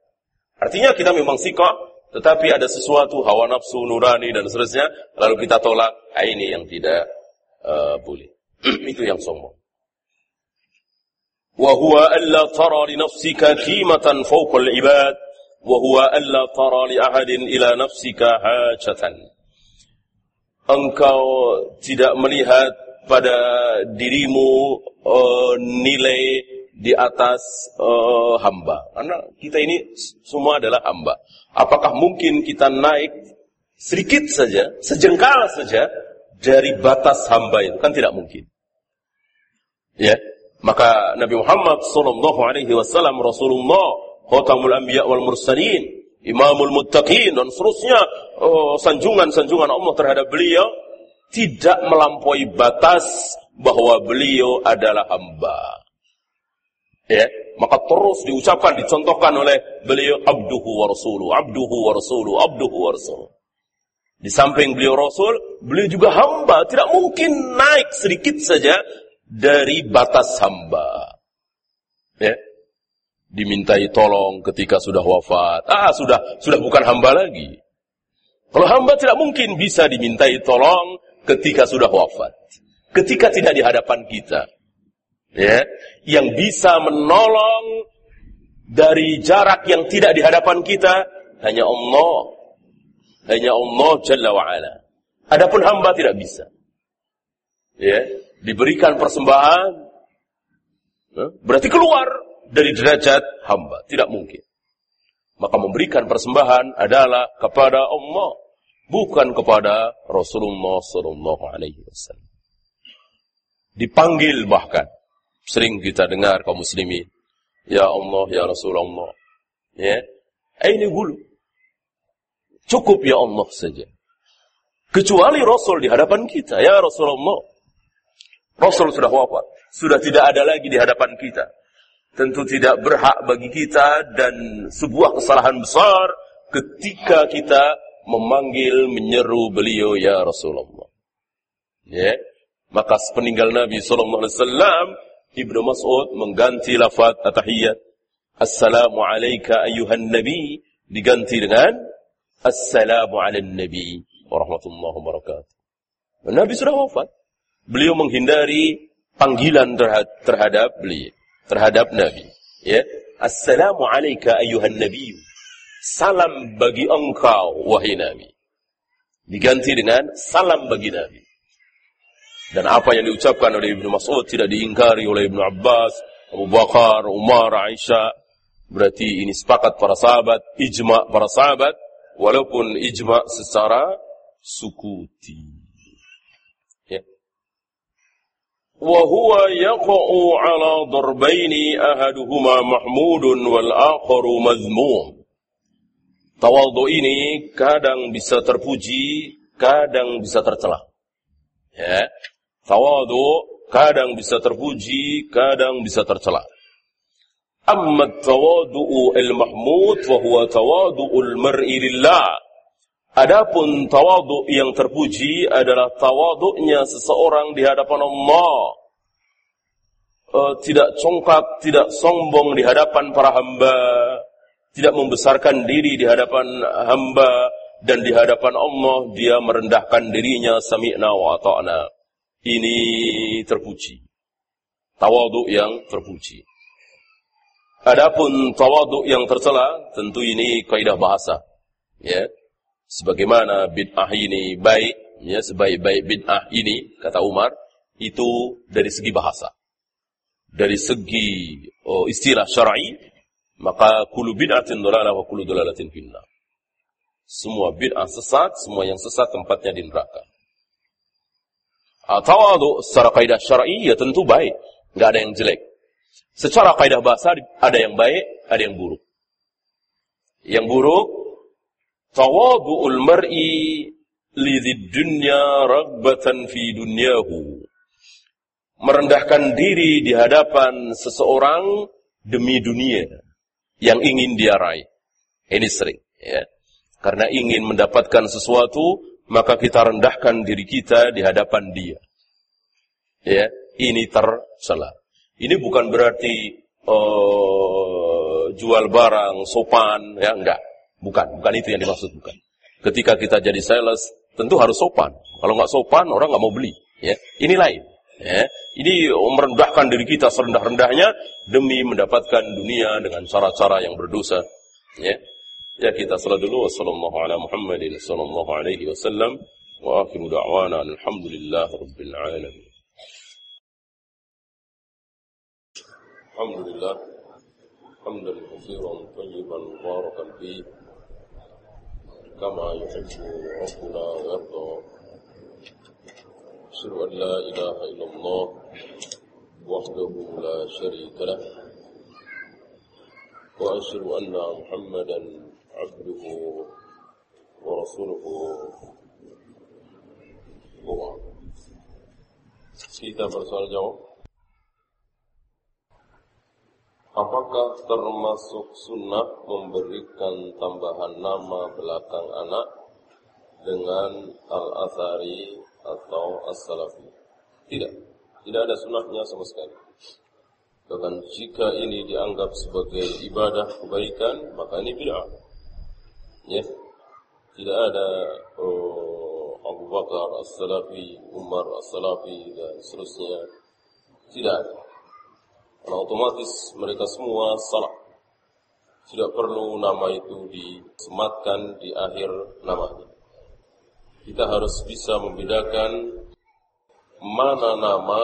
Artinya kita memang sikap, tetapi ada sesuatu hawa nafsu nurani dan seterusnya, lalu kita tolak. Nah, ini yang tidak uh, boleh. [clears throat] Itu yang sombong. وهو ألا ترى لنفسك قيمة فوق العباد وهو ألا ترى لأحد إلى نفسك حاجة engkau tidak melihat pada dirimu uh, nilai di atas uh, hamba. Karena kita ini semua adalah hamba. Apakah mungkin kita naik sedikit saja, sejengkal saja dari batas hamba itu? Kan tidak mungkin. Ya, maka Nabi Muhammad sallallahu alaihi wasallam Rasulullah khatamul anbiya wal mursalin imamul muttaqin dan seterusnya oh, sanjungan-sanjungan Allah terhadap beliau tidak melampaui batas bahwa beliau adalah hamba. Ya, maka terus diucapkan, dicontohkan oleh beliau abduhu wa rasuluh, abduhu wa rasuluh, abduhu wa rasuluh. Di samping beliau rasul, beliau juga hamba, tidak mungkin naik sedikit saja dari batas hamba. Ya, dimintai tolong ketika sudah wafat. Ah, sudah sudah bukan hamba lagi. Kalau hamba tidak mungkin bisa dimintai tolong ketika sudah wafat. Ketika tidak di hadapan kita. Ya, yang bisa menolong dari jarak yang tidak di hadapan kita hanya Allah. Hanya Allah Jalla wa. Adapun hamba tidak bisa. Ya, diberikan persembahan berarti keluar dari derajat hamba. Tidak mungkin. Maka memberikan persembahan adalah kepada Allah, bukan kepada Rasulullah Sallallahu Alaihi Wasallam. Dipanggil bahkan, sering kita dengar kaum muslimin, Ya Allah, Ya Rasulullah, ya, ini gulu. Cukup ya Allah saja. Kecuali Rasul di hadapan kita, ya Rasulullah. Rasul sudah wafat, sudah tidak ada lagi di hadapan kita tentu tidak berhak bagi kita dan sebuah kesalahan besar ketika kita memanggil menyeru beliau ya Rasulullah. Ya. Maka sepeninggal Nabi sallallahu alaihi wasallam Ibnu Mas'ud mengganti lafaz at-tahiyyat Assalamu alayka ayuhan nabi diganti dengan Assalamu ala nabi warahmatullahi wabarakatuh. Nabi sudah wafat. Beliau menghindari panggilan terhadap beliau terhadap Nabi. Ya, Assalamu alayka ayuhan Nabi. Salam bagi engkau wahai Nabi. Diganti dengan salam bagi Nabi. Dan apa yang diucapkan oleh Ibnu Mas'ud tidak diingkari oleh Ibnu Abbas, Abu Bakar, Umar, Aisyah. Berarti ini sepakat para sahabat, ijma para sahabat, walaupun ijma secara sukuti. وهو يقع على ضربين أحدهما محمود والآخر مذموم Tawadhu ini kadang bisa terpuji, kadang bisa tercela. Ya. Tawadhu kadang bisa terpuji, kadang bisa tercela. Amma tawadhu al-mahmud wa huwa tawadhu al-mar'i lillah. Adapun tawaduk yang terpuji adalah tawaduknya seseorang di hadapan Allah. Uh, tidak congkak, tidak sombong di hadapan para hamba, tidak membesarkan diri di hadapan hamba, dan di hadapan Allah dia merendahkan dirinya sami'na wa ata'na. Ini terpuji. Tawaduk yang terpuji. Adapun tawaduk yang tercela tentu ini kaidah bahasa. Ya. Sebagaimana bid'ah ini baik, ya sebaik-baik bid'ah ini kata Umar itu dari segi bahasa. Dari segi oh, istilah syar'i maka kulu bid'atin dolalah wa kulu dolalatin finnar. Semua bid'ah sesat, semua yang sesat tempatnya di neraka. Tawadu secara kaidah syar'i ya tentu baik, nggak ada yang jelek. Secara kaidah bahasa ada yang baik, ada yang buruk. Yang buruk tawadu'ul mar'i lidid dunya ragbatan fi dunyahu. Merendahkan diri di hadapan seseorang demi dunia yang ingin dia raih. Ini sering, ya. Karena ingin mendapatkan sesuatu, maka kita rendahkan diri kita di hadapan dia. Ya, ini tercela. Ini bukan berarti uh, jual barang sopan, ya enggak. Bukan, bukan itu yang dimaksud bukan. Ketika kita jadi sales, tentu harus sopan. Kalau nggak sopan, orang nggak mau beli. Ya, ini lain. Ya, ini merendahkan diri kita serendah-rendahnya demi mendapatkan dunia dengan cara-cara yang berdosa. Ya, Ya kita salat dulu wasallallahu ala Muhammadin sallallahu alaihi wasallam wa akhiru da'wana alhamdulillah rabbil alamin. Alhamdulillah hamdan katsiran tayyiban mubarakan fi kama yuhibbu rabbuna wa yarda. Asyhadu an la ilaha illallah wahdahu la syarika lah wa asyhadu anna Muhammadan عبده ورسوله هو kita bersoal jawab Apakah termasuk sunnah memberikan tambahan nama belakang anak dengan al-athari atau as-salafi? Tidak, tidak ada sunnahnya sama sekali. Bahkan jika ini dianggap sebagai ibadah kebaikan, maka ini bid'ah. Ya. Tidak ada oh, Abu Bakar As-Salafi, Umar As-Salafi dan seterusnya. Tidak ada. Karena otomatis mereka semua salah. Tidak perlu nama itu disematkan di akhir namanya. Kita harus bisa membedakan mana nama,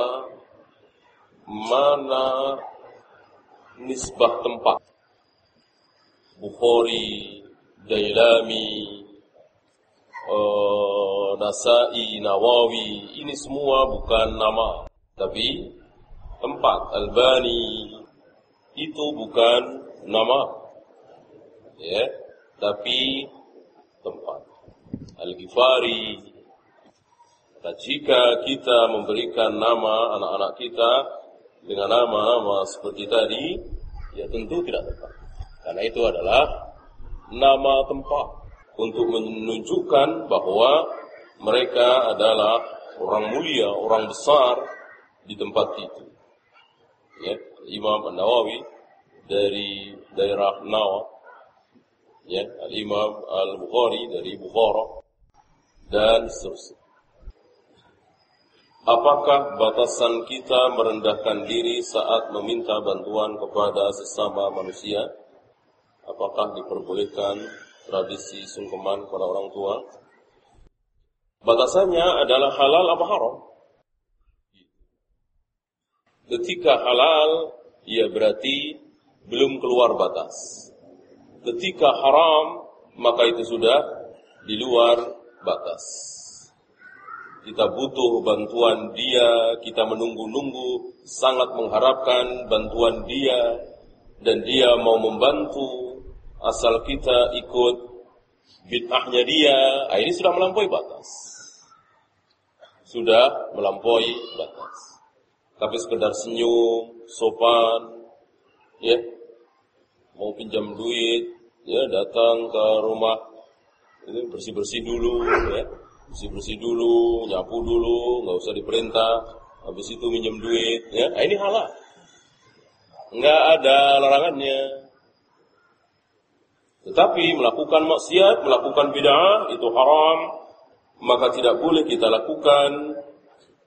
mana nisbah tempat. Bukhari, Dailami, uh, Nasai, Nawawi, ini semua bukan nama, tapi tempat. Albani itu bukan nama, ya, tapi tempat. Al-Ghifari. Nah, jika kita memberikan nama anak-anak kita dengan nama-nama seperti tadi, ya tentu tidak tepat. Karena itu adalah nama tempat untuk menunjukkan bahwa mereka adalah orang mulia, orang besar di tempat itu. Ya, Imam An-Nawawi dari daerah Nawa, ya, Al-Imam Al-Bukhari dari Bukhara, dan seterusnya. Apakah batasan kita merendahkan diri saat meminta bantuan kepada sesama manusia? Apakah diperbolehkan tradisi sungkeman kepada orang tua? Batasannya adalah halal apa haram? Ketika halal, ia berarti belum keluar batas. Ketika haram, maka itu sudah di luar batas. Kita butuh bantuan dia, kita menunggu-nunggu, sangat mengharapkan bantuan dia, dan dia mau membantu, asal kita ikut bid'ahnya dia, ah, ini sudah melampaui batas. Sudah melampaui batas. Tapi sekedar senyum, sopan, ya, mau pinjam duit, ya datang ke rumah, ini bersih-bersih dulu, ya, bersih-bersih dulu, nyapu dulu, nggak usah diperintah, habis itu minjem duit, ya, nah, ini halal. Nggak ada larangannya, Tetapi melakukan maksiat, melakukan bid'ah itu haram, maka tidak boleh kita lakukan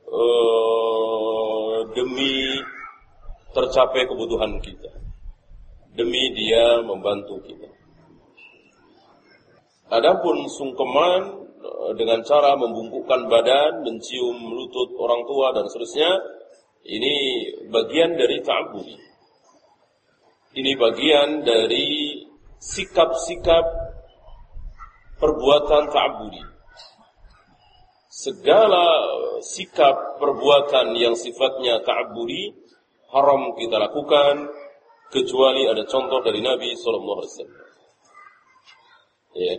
uh, demi tercapai kebutuhan kita. Demi dia membantu kita. Adapun sungkeman eh, dengan cara membungkukkan badan, mencium lutut orang tua dan seterusnya, ini bagian dari ta'abudi. Ini bagian dari sikap-sikap perbuatan ta'abudi. Segala sikap perbuatan yang sifatnya ta'abudi haram kita lakukan kecuali ada contoh dari Nabi sallallahu alaihi wasallam. Ya.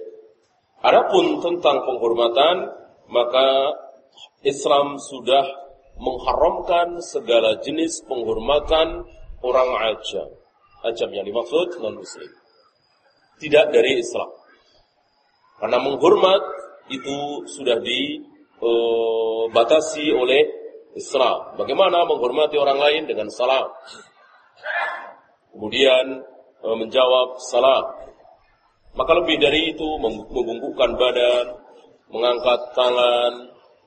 Adapun tentang penghormatan, maka Islam sudah mengharamkan segala jenis penghormatan orang ajam. Ajam yang dimaksud non-muslim. Tidak dari Islam. Karena menghormat itu sudah dibatasi uh, oleh Islam. Bagaimana menghormati orang lain dengan salam. Kemudian uh, menjawab salam maka lebih dari itu membungkukkan badan, mengangkat tangan,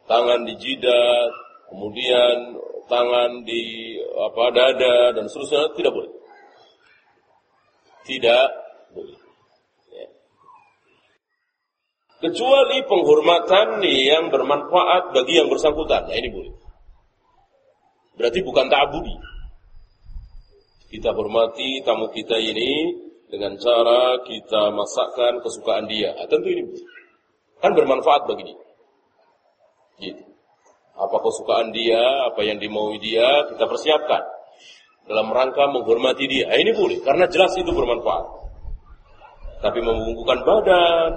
tangan di jidat, kemudian tangan di apa dada dan seterusnya tidak boleh. Tidak boleh. Ya. Kecuali penghormatan yang bermanfaat bagi yang bersangkutan. Nah ini boleh. Berarti bukan ta'abudi. Kita hormati tamu kita ini dengan cara kita masakkan kesukaan dia. Nah, tentu ini kan bermanfaat bagi dia. Gitu. Apa kesukaan dia, apa yang dimaui dia, kita persiapkan dalam rangka menghormati dia. Nah, ini boleh, karena jelas itu bermanfaat. Tapi membungkukan badan,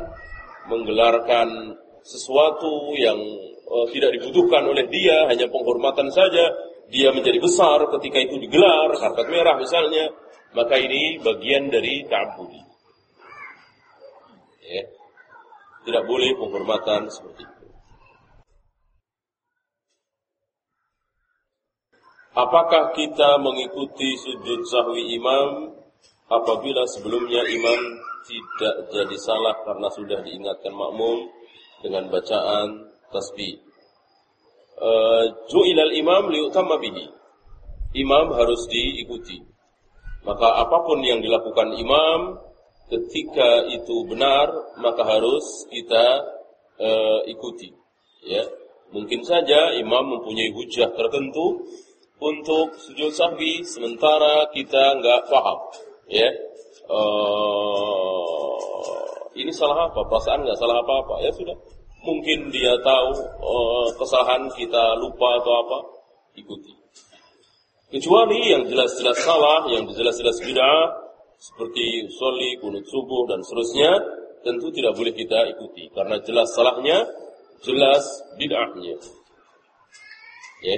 menggelarkan sesuatu yang uh, tidak dibutuhkan oleh dia, hanya penghormatan saja, dia menjadi besar ketika itu digelar, karpet merah misalnya, maka ini bagian dari ta'budi. Ya. Tidak boleh penghormatan seperti itu. Apakah kita mengikuti sujud sahwi imam apabila sebelumnya imam tidak jadi salah karena sudah diingatkan makmum dengan bacaan tasbih? Uh, Ju'ilal imam liutamma bihi. Imam harus diikuti. Maka apa pun yang dilakukan imam ketika itu benar maka harus kita uh, ikuti. Ya, mungkin saja imam mempunyai hujah tertentu untuk sujud sahwi sementara kita nggak paham. Ya, uh, ini salah apa? Perasaan nggak salah apa-apa? Ya sudah. Mungkin dia tahu uh, kesalahan kita lupa atau apa, ikuti. Kecuali yang jelas-jelas salah, yang jelas-jelas bid'ah, seperti soli, kunut subuh, dan seterusnya, tentu tidak boleh kita ikuti. Karena jelas salahnya, jelas bid'ahnya. Ya.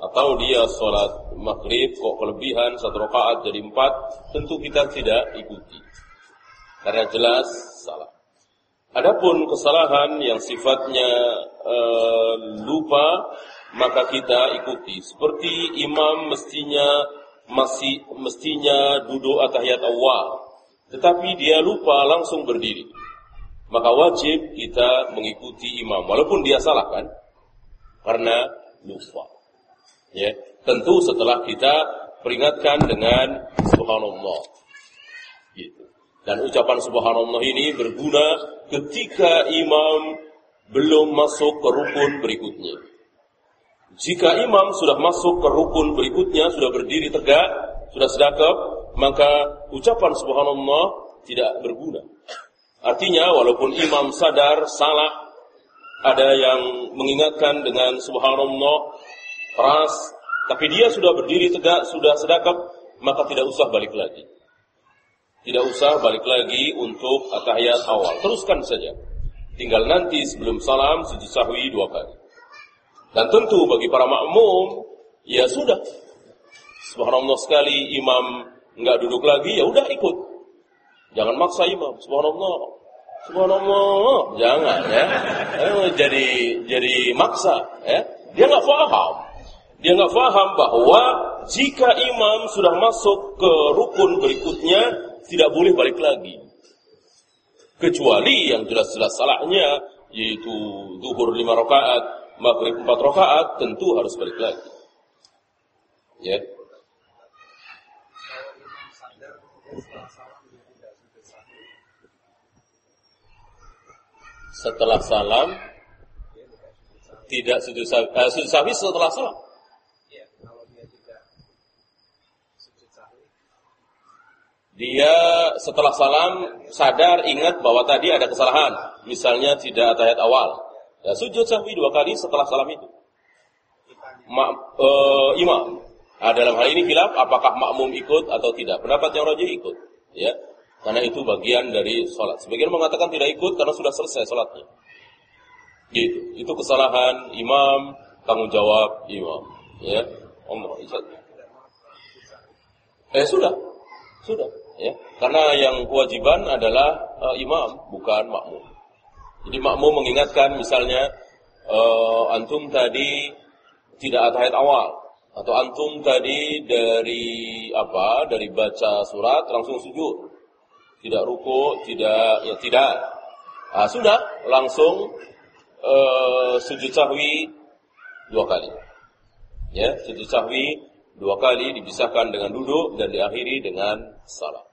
Atau dia sholat maghrib, kok kelebihan, satu rakaat jadi empat, tentu kita tidak ikuti. Karena jelas salah. Adapun kesalahan yang sifatnya uh, lupa maka kita ikuti. Seperti imam mestinya masih mestinya duduk atahiyat awal, tetapi dia lupa langsung berdiri. Maka wajib kita mengikuti imam walaupun dia salah kan? Karena lupa. Ya, tentu setelah kita peringatkan dengan subhanallah. Gitu. Dan ucapan subhanallah ini berguna ketika imam belum masuk ke rukun berikutnya. Jika imam sudah masuk ke rukun berikutnya, sudah berdiri tegak, sudah sedekap, maka ucapan subhanallah tidak berguna. Artinya walaupun imam sadar salah, ada yang mengingatkan dengan subhanallah keras, tapi dia sudah berdiri tegak, sudah sedekap, maka tidak usah balik lagi. Tidak usah balik lagi untuk atahiyat awal. Teruskan saja. Tinggal nanti sebelum salam sujud sahwi dua kali. Dan tentu bagi para makmum, ya sudah. Subhanallah sekali imam nggak duduk lagi, ya udah ikut. Jangan maksa imam. Subhanallah. Subhanallah. Jangan ya. Eh, jadi jadi maksa ya. Dia nggak paham. Dia nggak paham bahwa jika imam sudah masuk ke rukun berikutnya tidak boleh balik lagi. Kecuali yang jelas-jelas salahnya yaitu zuhur lima rakaat, maghrib empat rakaat, tentu harus balik lagi. Ya. Setelah salam tidak sujud sahwi, uh, sujud sahwi setelah salam. Dia setelah salam sadar ingat bahwa tadi ada kesalahan. Misalnya tidak tahiyat awal. Ya, sujud sahwi dua kali setelah salam itu. Ma, uh, imam. Nah, dalam hal ini khilaf apakah makmum ikut atau tidak. Pendapat yang rajih ikut. Ya, karena itu bagian dari sholat. Sebagian mengatakan tidak ikut karena sudah selesai sholatnya. Gitu. Itu kesalahan imam, tanggung jawab imam. Ya, Allah. Eh sudah, sudah ya. Karena yang kewajiban adalah uh, imam bukan makmum. Jadi makmum mengingatkan misalnya uh, antum tadi tidak atahiyat awal atau antum tadi dari apa dari baca surat langsung sujud. Tidak ruku tidak ya tidak. Nah, sudah langsung uh, sujud sahwi dua kali. Ya sujud sahwi dua kali dipisahkan dengan duduk dan diakhiri dengan salam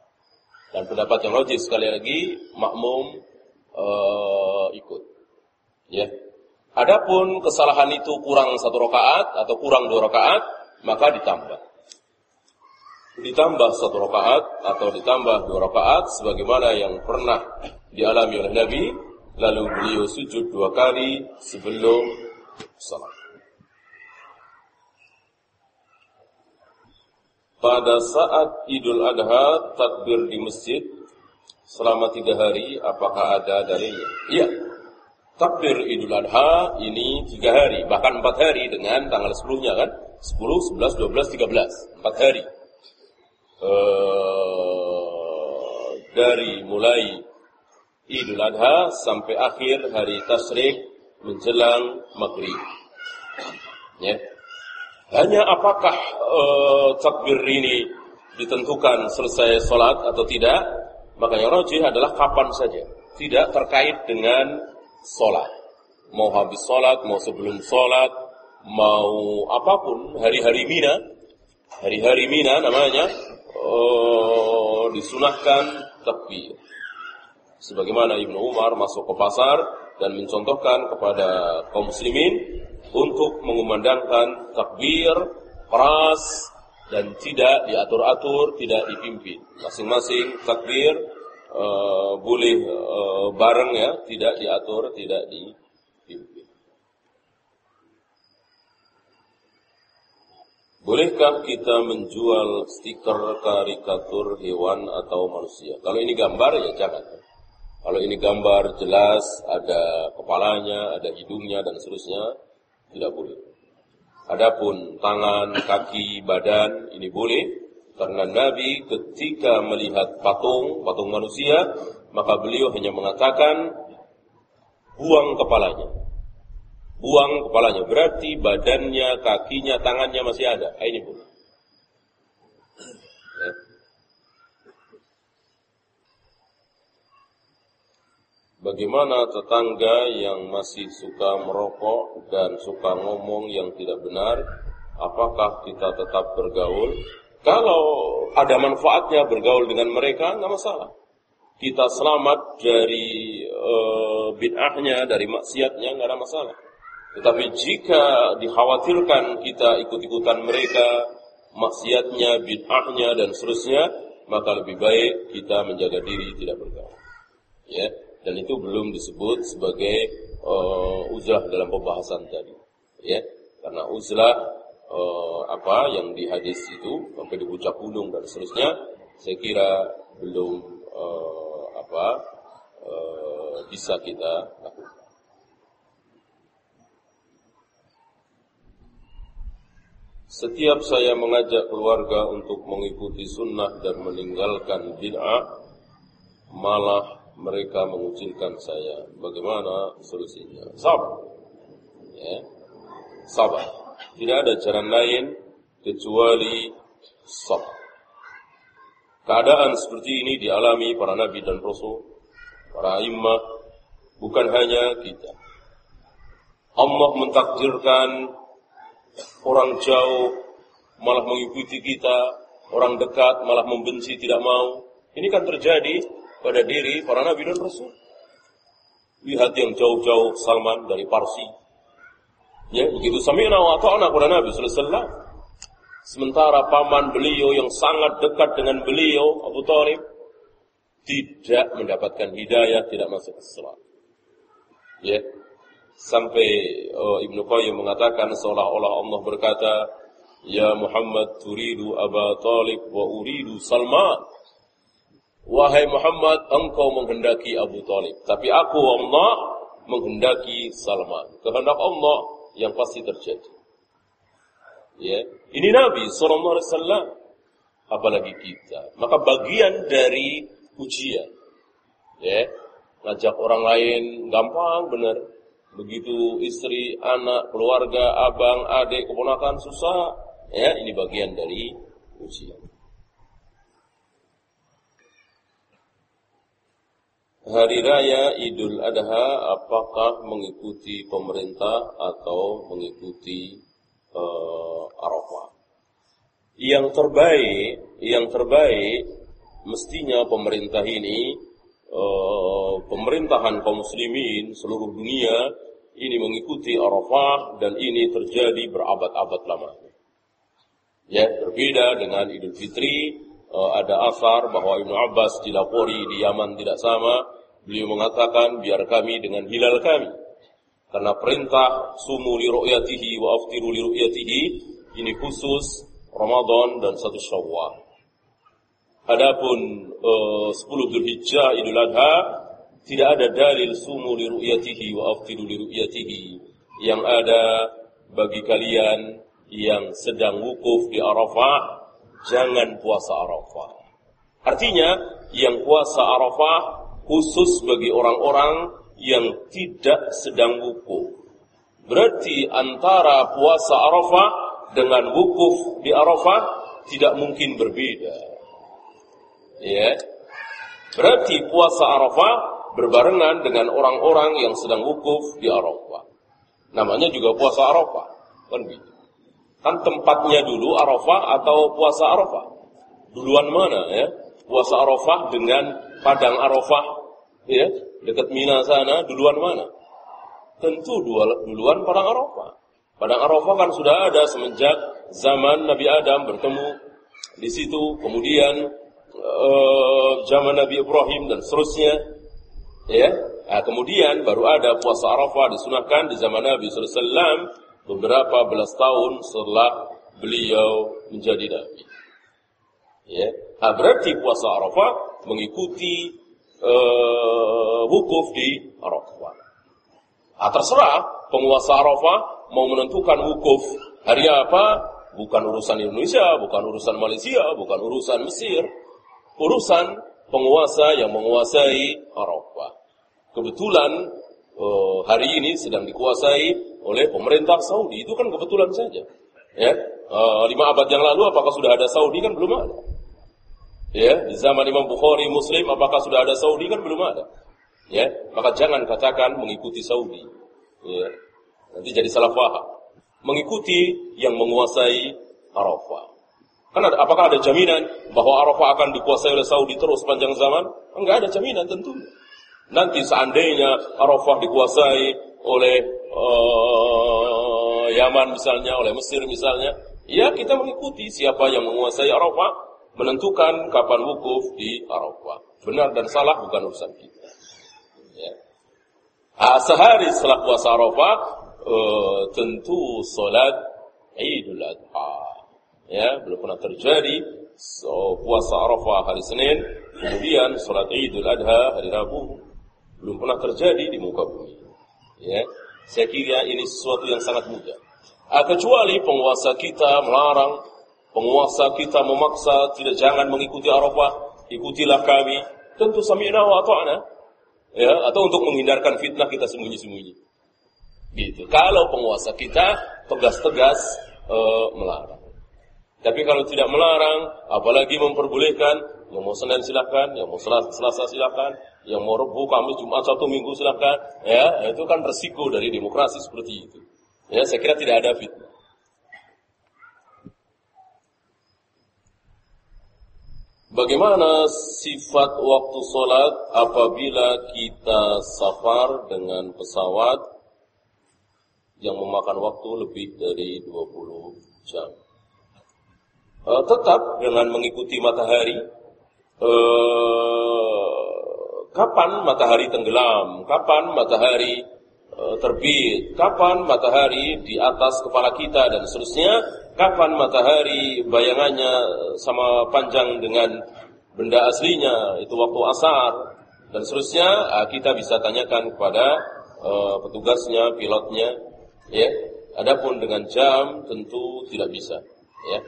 dan pendapat yang logis sekali lagi makmum uh, ikut. Ya. Adapun kesalahan itu kurang satu rakaat atau kurang dua rakaat, maka ditambah. Ditambah satu rakaat atau ditambah dua rakaat sebagaimana yang pernah dialami oleh Nabi, lalu beliau sujud dua kali sebelum salat. Pada saat Idul Adha takbir di masjid selama tiga hari apakah ada dalilnya? Iya. Takbir Idul Adha ini tiga hari, bahkan empat hari dengan tanggal sepuluhnya kan? Sepuluh, sebelas, dua belas, tiga belas, empat hari. Uh, dari mulai Idul Adha sampai akhir hari Tasrik menjelang maghrib. Ya. Hanya apakah uh, takbir ini ditentukan selesai sholat atau tidak? Maka yang rajih adalah kapan saja. Tidak terkait dengan sholat. Mau habis sholat, mau sebelum sholat, mau apa pun, hari-hari mina, hari-hari mina namanya, uh, disunahkan takbir. Sebagaimana Ibnu Umar masuk ke pasar dan mencontohkan kepada kaum muslimin untuk mengumandangkan takbir keras dan tidak diatur-atur, tidak dipimpin. Masing-masing takbir uh, boleh uh, bareng ya, tidak diatur, tidak dipimpin. Bolehkah kita menjual stiker karikatur hewan atau manusia? Kalau ini gambar ya jangan. Kalau ini gambar jelas, ada kepalanya, ada hidungnya dan seterusnya, tidak boleh. Adapun tangan, kaki, badan ini boleh karena Nabi ketika melihat patung, patung manusia, maka beliau hanya mengatakan buang kepalanya. Buang kepalanya berarti badannya, kakinya, tangannya masih ada. Ini boleh. Bagaimana tetangga yang masih suka merokok dan suka ngomong yang tidak benar, apakah kita tetap bergaul? Kalau ada manfaatnya bergaul dengan mereka, nggak masalah. Kita selamat dari e, bid'ahnya, dari maksiatnya, nggak ada masalah. Tetapi jika dikhawatirkan kita ikut-ikutan mereka, maksiatnya, bid'ahnya, dan seterusnya, maka lebih baik kita menjaga diri tidak bergaul. Ya, dan itu belum disebut sebagai uh, uzlah dalam pembahasan tadi. Ya karena uzlah uh, apa yang di hadis itu sampai di puncak gunung dan seterusnya saya kira belum uh, apa uh, bisa kita lakukan. Setiap saya mengajak keluarga untuk mengikuti sunnah dan meninggalkan bid'ah, malah mereka mengucilkan saya. Bagaimana solusinya? Sabar. Ya. Sabar. Tidak ada jalan lain kecuali sabar. Keadaan seperti ini dialami para nabi dan rasul. para imam, bukan hanya kita. Allah mentakdirkan orang jauh malah mengikuti kita, orang dekat malah membenci tidak mau. Ini kan terjadi pada diri para nabi dan rasul. Lihat yang jauh-jauh Salman dari Parsi. Ya, begitu sami'na wa ta'na kepada Nabi sallallahu alaihi. Sementara paman beliau yang sangat dekat dengan beliau, Abu Talib, tidak mendapatkan hidayah, tidak masuk Islam. Ya. Sampai oh, Ibnu Qayyim mengatakan seolah-olah Allah berkata, Ya Muhammad turidu Aba Talib wa uridu Salman. Wahai Muhammad, engkau menghendaki Abu Talib. Tapi aku Allah menghendaki Salman. Kehendak Allah yang pasti terjadi. Ya, ini Nabi Sallallahu Alaihi Wasallam, apalagi kita. Maka bagian dari ujian, ya, ngajak orang lain gampang benar. Begitu istri, anak, keluarga, abang, adik, keponakan susah, ya, ini bagian dari ujian. Hari Raya Idul Adha apakah mengikuti pemerintah atau mengikuti uh, Arafah. Yang terbaik, yang terbaik mestinya pemerintah ini uh, pemerintahan kaum muslimin seluruh dunia ini mengikuti Arafah dan ini terjadi berabad-abad lamanya. Ya, berbeda dengan Idul Fitri, uh, ada asar bahwa Ibnu Abbas dilapori di Yaman tidak sama. Beliau mengatakan, biar kami dengan hilal kami. Karena perintah sumu li ru'yatihi wa aftiru li ru'yatihi ini khusus Ramadan dan satu Syawal. Adapun uh, 10 Dzulhijjah Idul Adha tidak ada dalil sumu li ru'yatihi wa aftiru li ru'yatihi yang ada bagi kalian yang sedang wukuf di Arafah jangan puasa Arafah. Artinya yang puasa Arafah khusus bagi orang-orang yang tidak sedang wukuf. Berarti antara puasa Arafah dengan wukuf di Arafah tidak mungkin berbeda. Ya. Berarti puasa Arafah berbarengan dengan orang-orang yang sedang wukuf di Arafah. Namanya juga puasa Arafah. Kan gitu. Kan tempatnya dulu Arafah atau puasa Arafah? Duluan mana ya? Puasa Arafah dengan padang Arafah ya dekat Mina sana duluan mana? Tentu duluan padang Arafah. Padang Arafah kan sudah ada semenjak zaman Nabi Adam bertemu di situ, kemudian uh, zaman Nabi Ibrahim dan seterusnya. Ya, nah, kemudian baru ada puasa Arafah disunahkan di zaman Nabi SAW beberapa belas tahun setelah beliau menjadi Nabi. Ya, nah, berarti puasa Arafah mengikuti uh, wukuf di Arafah. Nah, terserah penguasa Arafah mau menentukan wukuf hari apa, bukan urusan Indonesia, bukan urusan Malaysia, bukan urusan Mesir, urusan penguasa yang menguasai Arafah. Kebetulan uh, hari ini sedang dikuasai oleh pemerintah Saudi, itu kan kebetulan saja. Ya, uh, lima abad yang lalu apakah sudah ada Saudi kan belum ada. Ya, di zaman Imam Bukhari Muslim apakah sudah ada Saudi kan belum ada. Ya, maka jangan katakan mengikuti Saudi. Ya. Nanti jadi salah paham. Mengikuti yang menguasai Arafah. Kan ada, apakah ada jaminan bahwa Arafah akan dikuasai oleh Saudi terus sepanjang zaman? Enggak ada jaminan tentu. Nanti seandainya Arafah dikuasai oleh uh, Yaman misalnya, oleh Mesir misalnya, ya kita mengikuti siapa yang menguasai Arafah, menentukan kapan wukuf di Arafah. Benar dan salah bukan urusan kita. Ya. Ah, sehari setelah puasa Arafah, uh, tentu sholat Idul Adha. Ya, belum pernah terjadi so, puasa Arafah hari Senin, kemudian sholat Idul Adha hari Rabu. Belum pernah terjadi di muka bumi. Ya, saya kira ini sesuatu yang sangat mudah. Ah, kecuali penguasa kita melarang penguasa kita memaksa tidak jangan mengikuti Arafah, ikutilah kami. Tentu sami'na wa ta'na. Ya, atau untuk menghindarkan fitnah kita sembunyi-sembunyi. Gitu. Kalau penguasa kita tegas-tegas uh, melarang. Tapi kalau tidak melarang, apalagi memperbolehkan, yang mau Senin silahkan, yang mau Selasa silahkan, yang mau Rabu, Kamis, Jumat, satu Minggu silahkan. Ya, itu kan resiko dari demokrasi seperti itu. Ya, saya kira tidak ada fitnah. Bagaimana sifat waktu sholat apabila kita safar dengan pesawat yang memakan waktu lebih dari 20 jam? uh, tetap dengan mengikuti matahari. Uh, kapan matahari tenggelam? Kapan matahari terbit? Kapan matahari di atas kepala kita dan seterusnya? Kapan matahari bayangannya sama panjang dengan benda aslinya? Itu waktu asar dan seterusnya. Uh, kita bisa tanyakan kepada petugasnya, pilotnya, ya. Adapun dengan jam tentu tidak bisa, ya.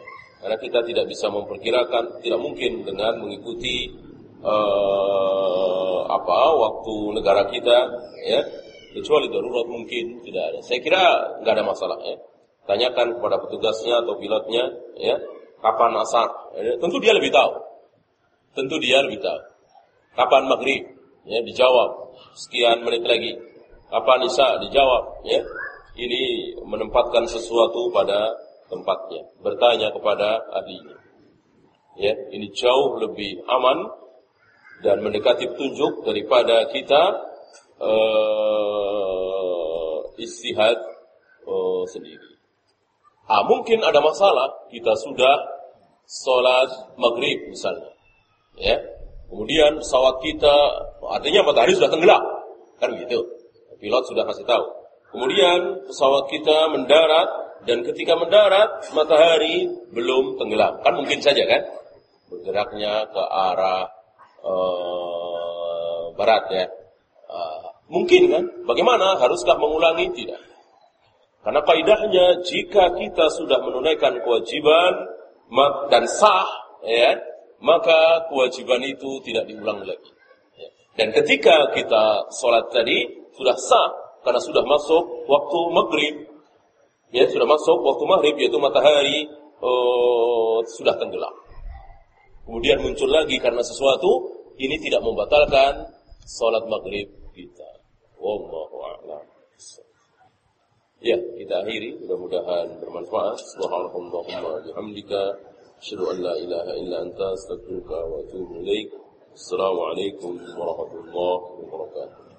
Karena kita tidak bisa memperkirakan, tidak mungkin dengan mengikuti uh, apa waktu negara kita, ya kecuali darurat mungkin tidak ada. Saya kira nggak ada masalah ya. Tanyakan kepada petugasnya atau pilotnya, ya kapan asar. Ya, tentu dia lebih tahu. Tentu dia lebih tahu. Kapan maghrib? Ya dijawab. Sekian menit lagi. Kapan isya? Dijawab. Ya ini menempatkan sesuatu pada tempatnya, bertanya kepada ahlinya. Ya, ini jauh lebih aman dan mendekati petunjuk daripada kita uh, istihad uh, sendiri. Ah, mungkin ada masalah, kita sudah sholat maghrib misalnya. Ya, kemudian pesawat kita, artinya matahari sudah tenggelam, kan begitu. Pilot sudah kasih tahu. Kemudian pesawat kita mendarat dan ketika mendarat matahari belum tenggelam. Kan mungkin saja kan bergeraknya ke arah uh, barat ya. Uh, mungkin kan? Bagaimana? Haruskah mengulangi? Tidak. Karena kaidahnya jika kita sudah menunaikan kewajiban dan sah, ya, maka kewajiban itu tidak diulang lagi. Ya. Dan ketika kita sholat tadi sudah sah karena sudah masuk waktu maghrib, ya sudah masuk waktu maghrib yaitu matahari uh, sudah tenggelam. Kemudian muncul lagi karena sesuatu ini tidak membatalkan sholat maghrib. Wallahu a'lam. Ya, kita akhiri. Mudah-mudahan bermanfaat. Subhanallahumma bihamdika. Asyhadu an la ilaha illa anta astaghfiruka wa atubu ilaik. Assalamualaikum warahmatullahi wabarakatuh.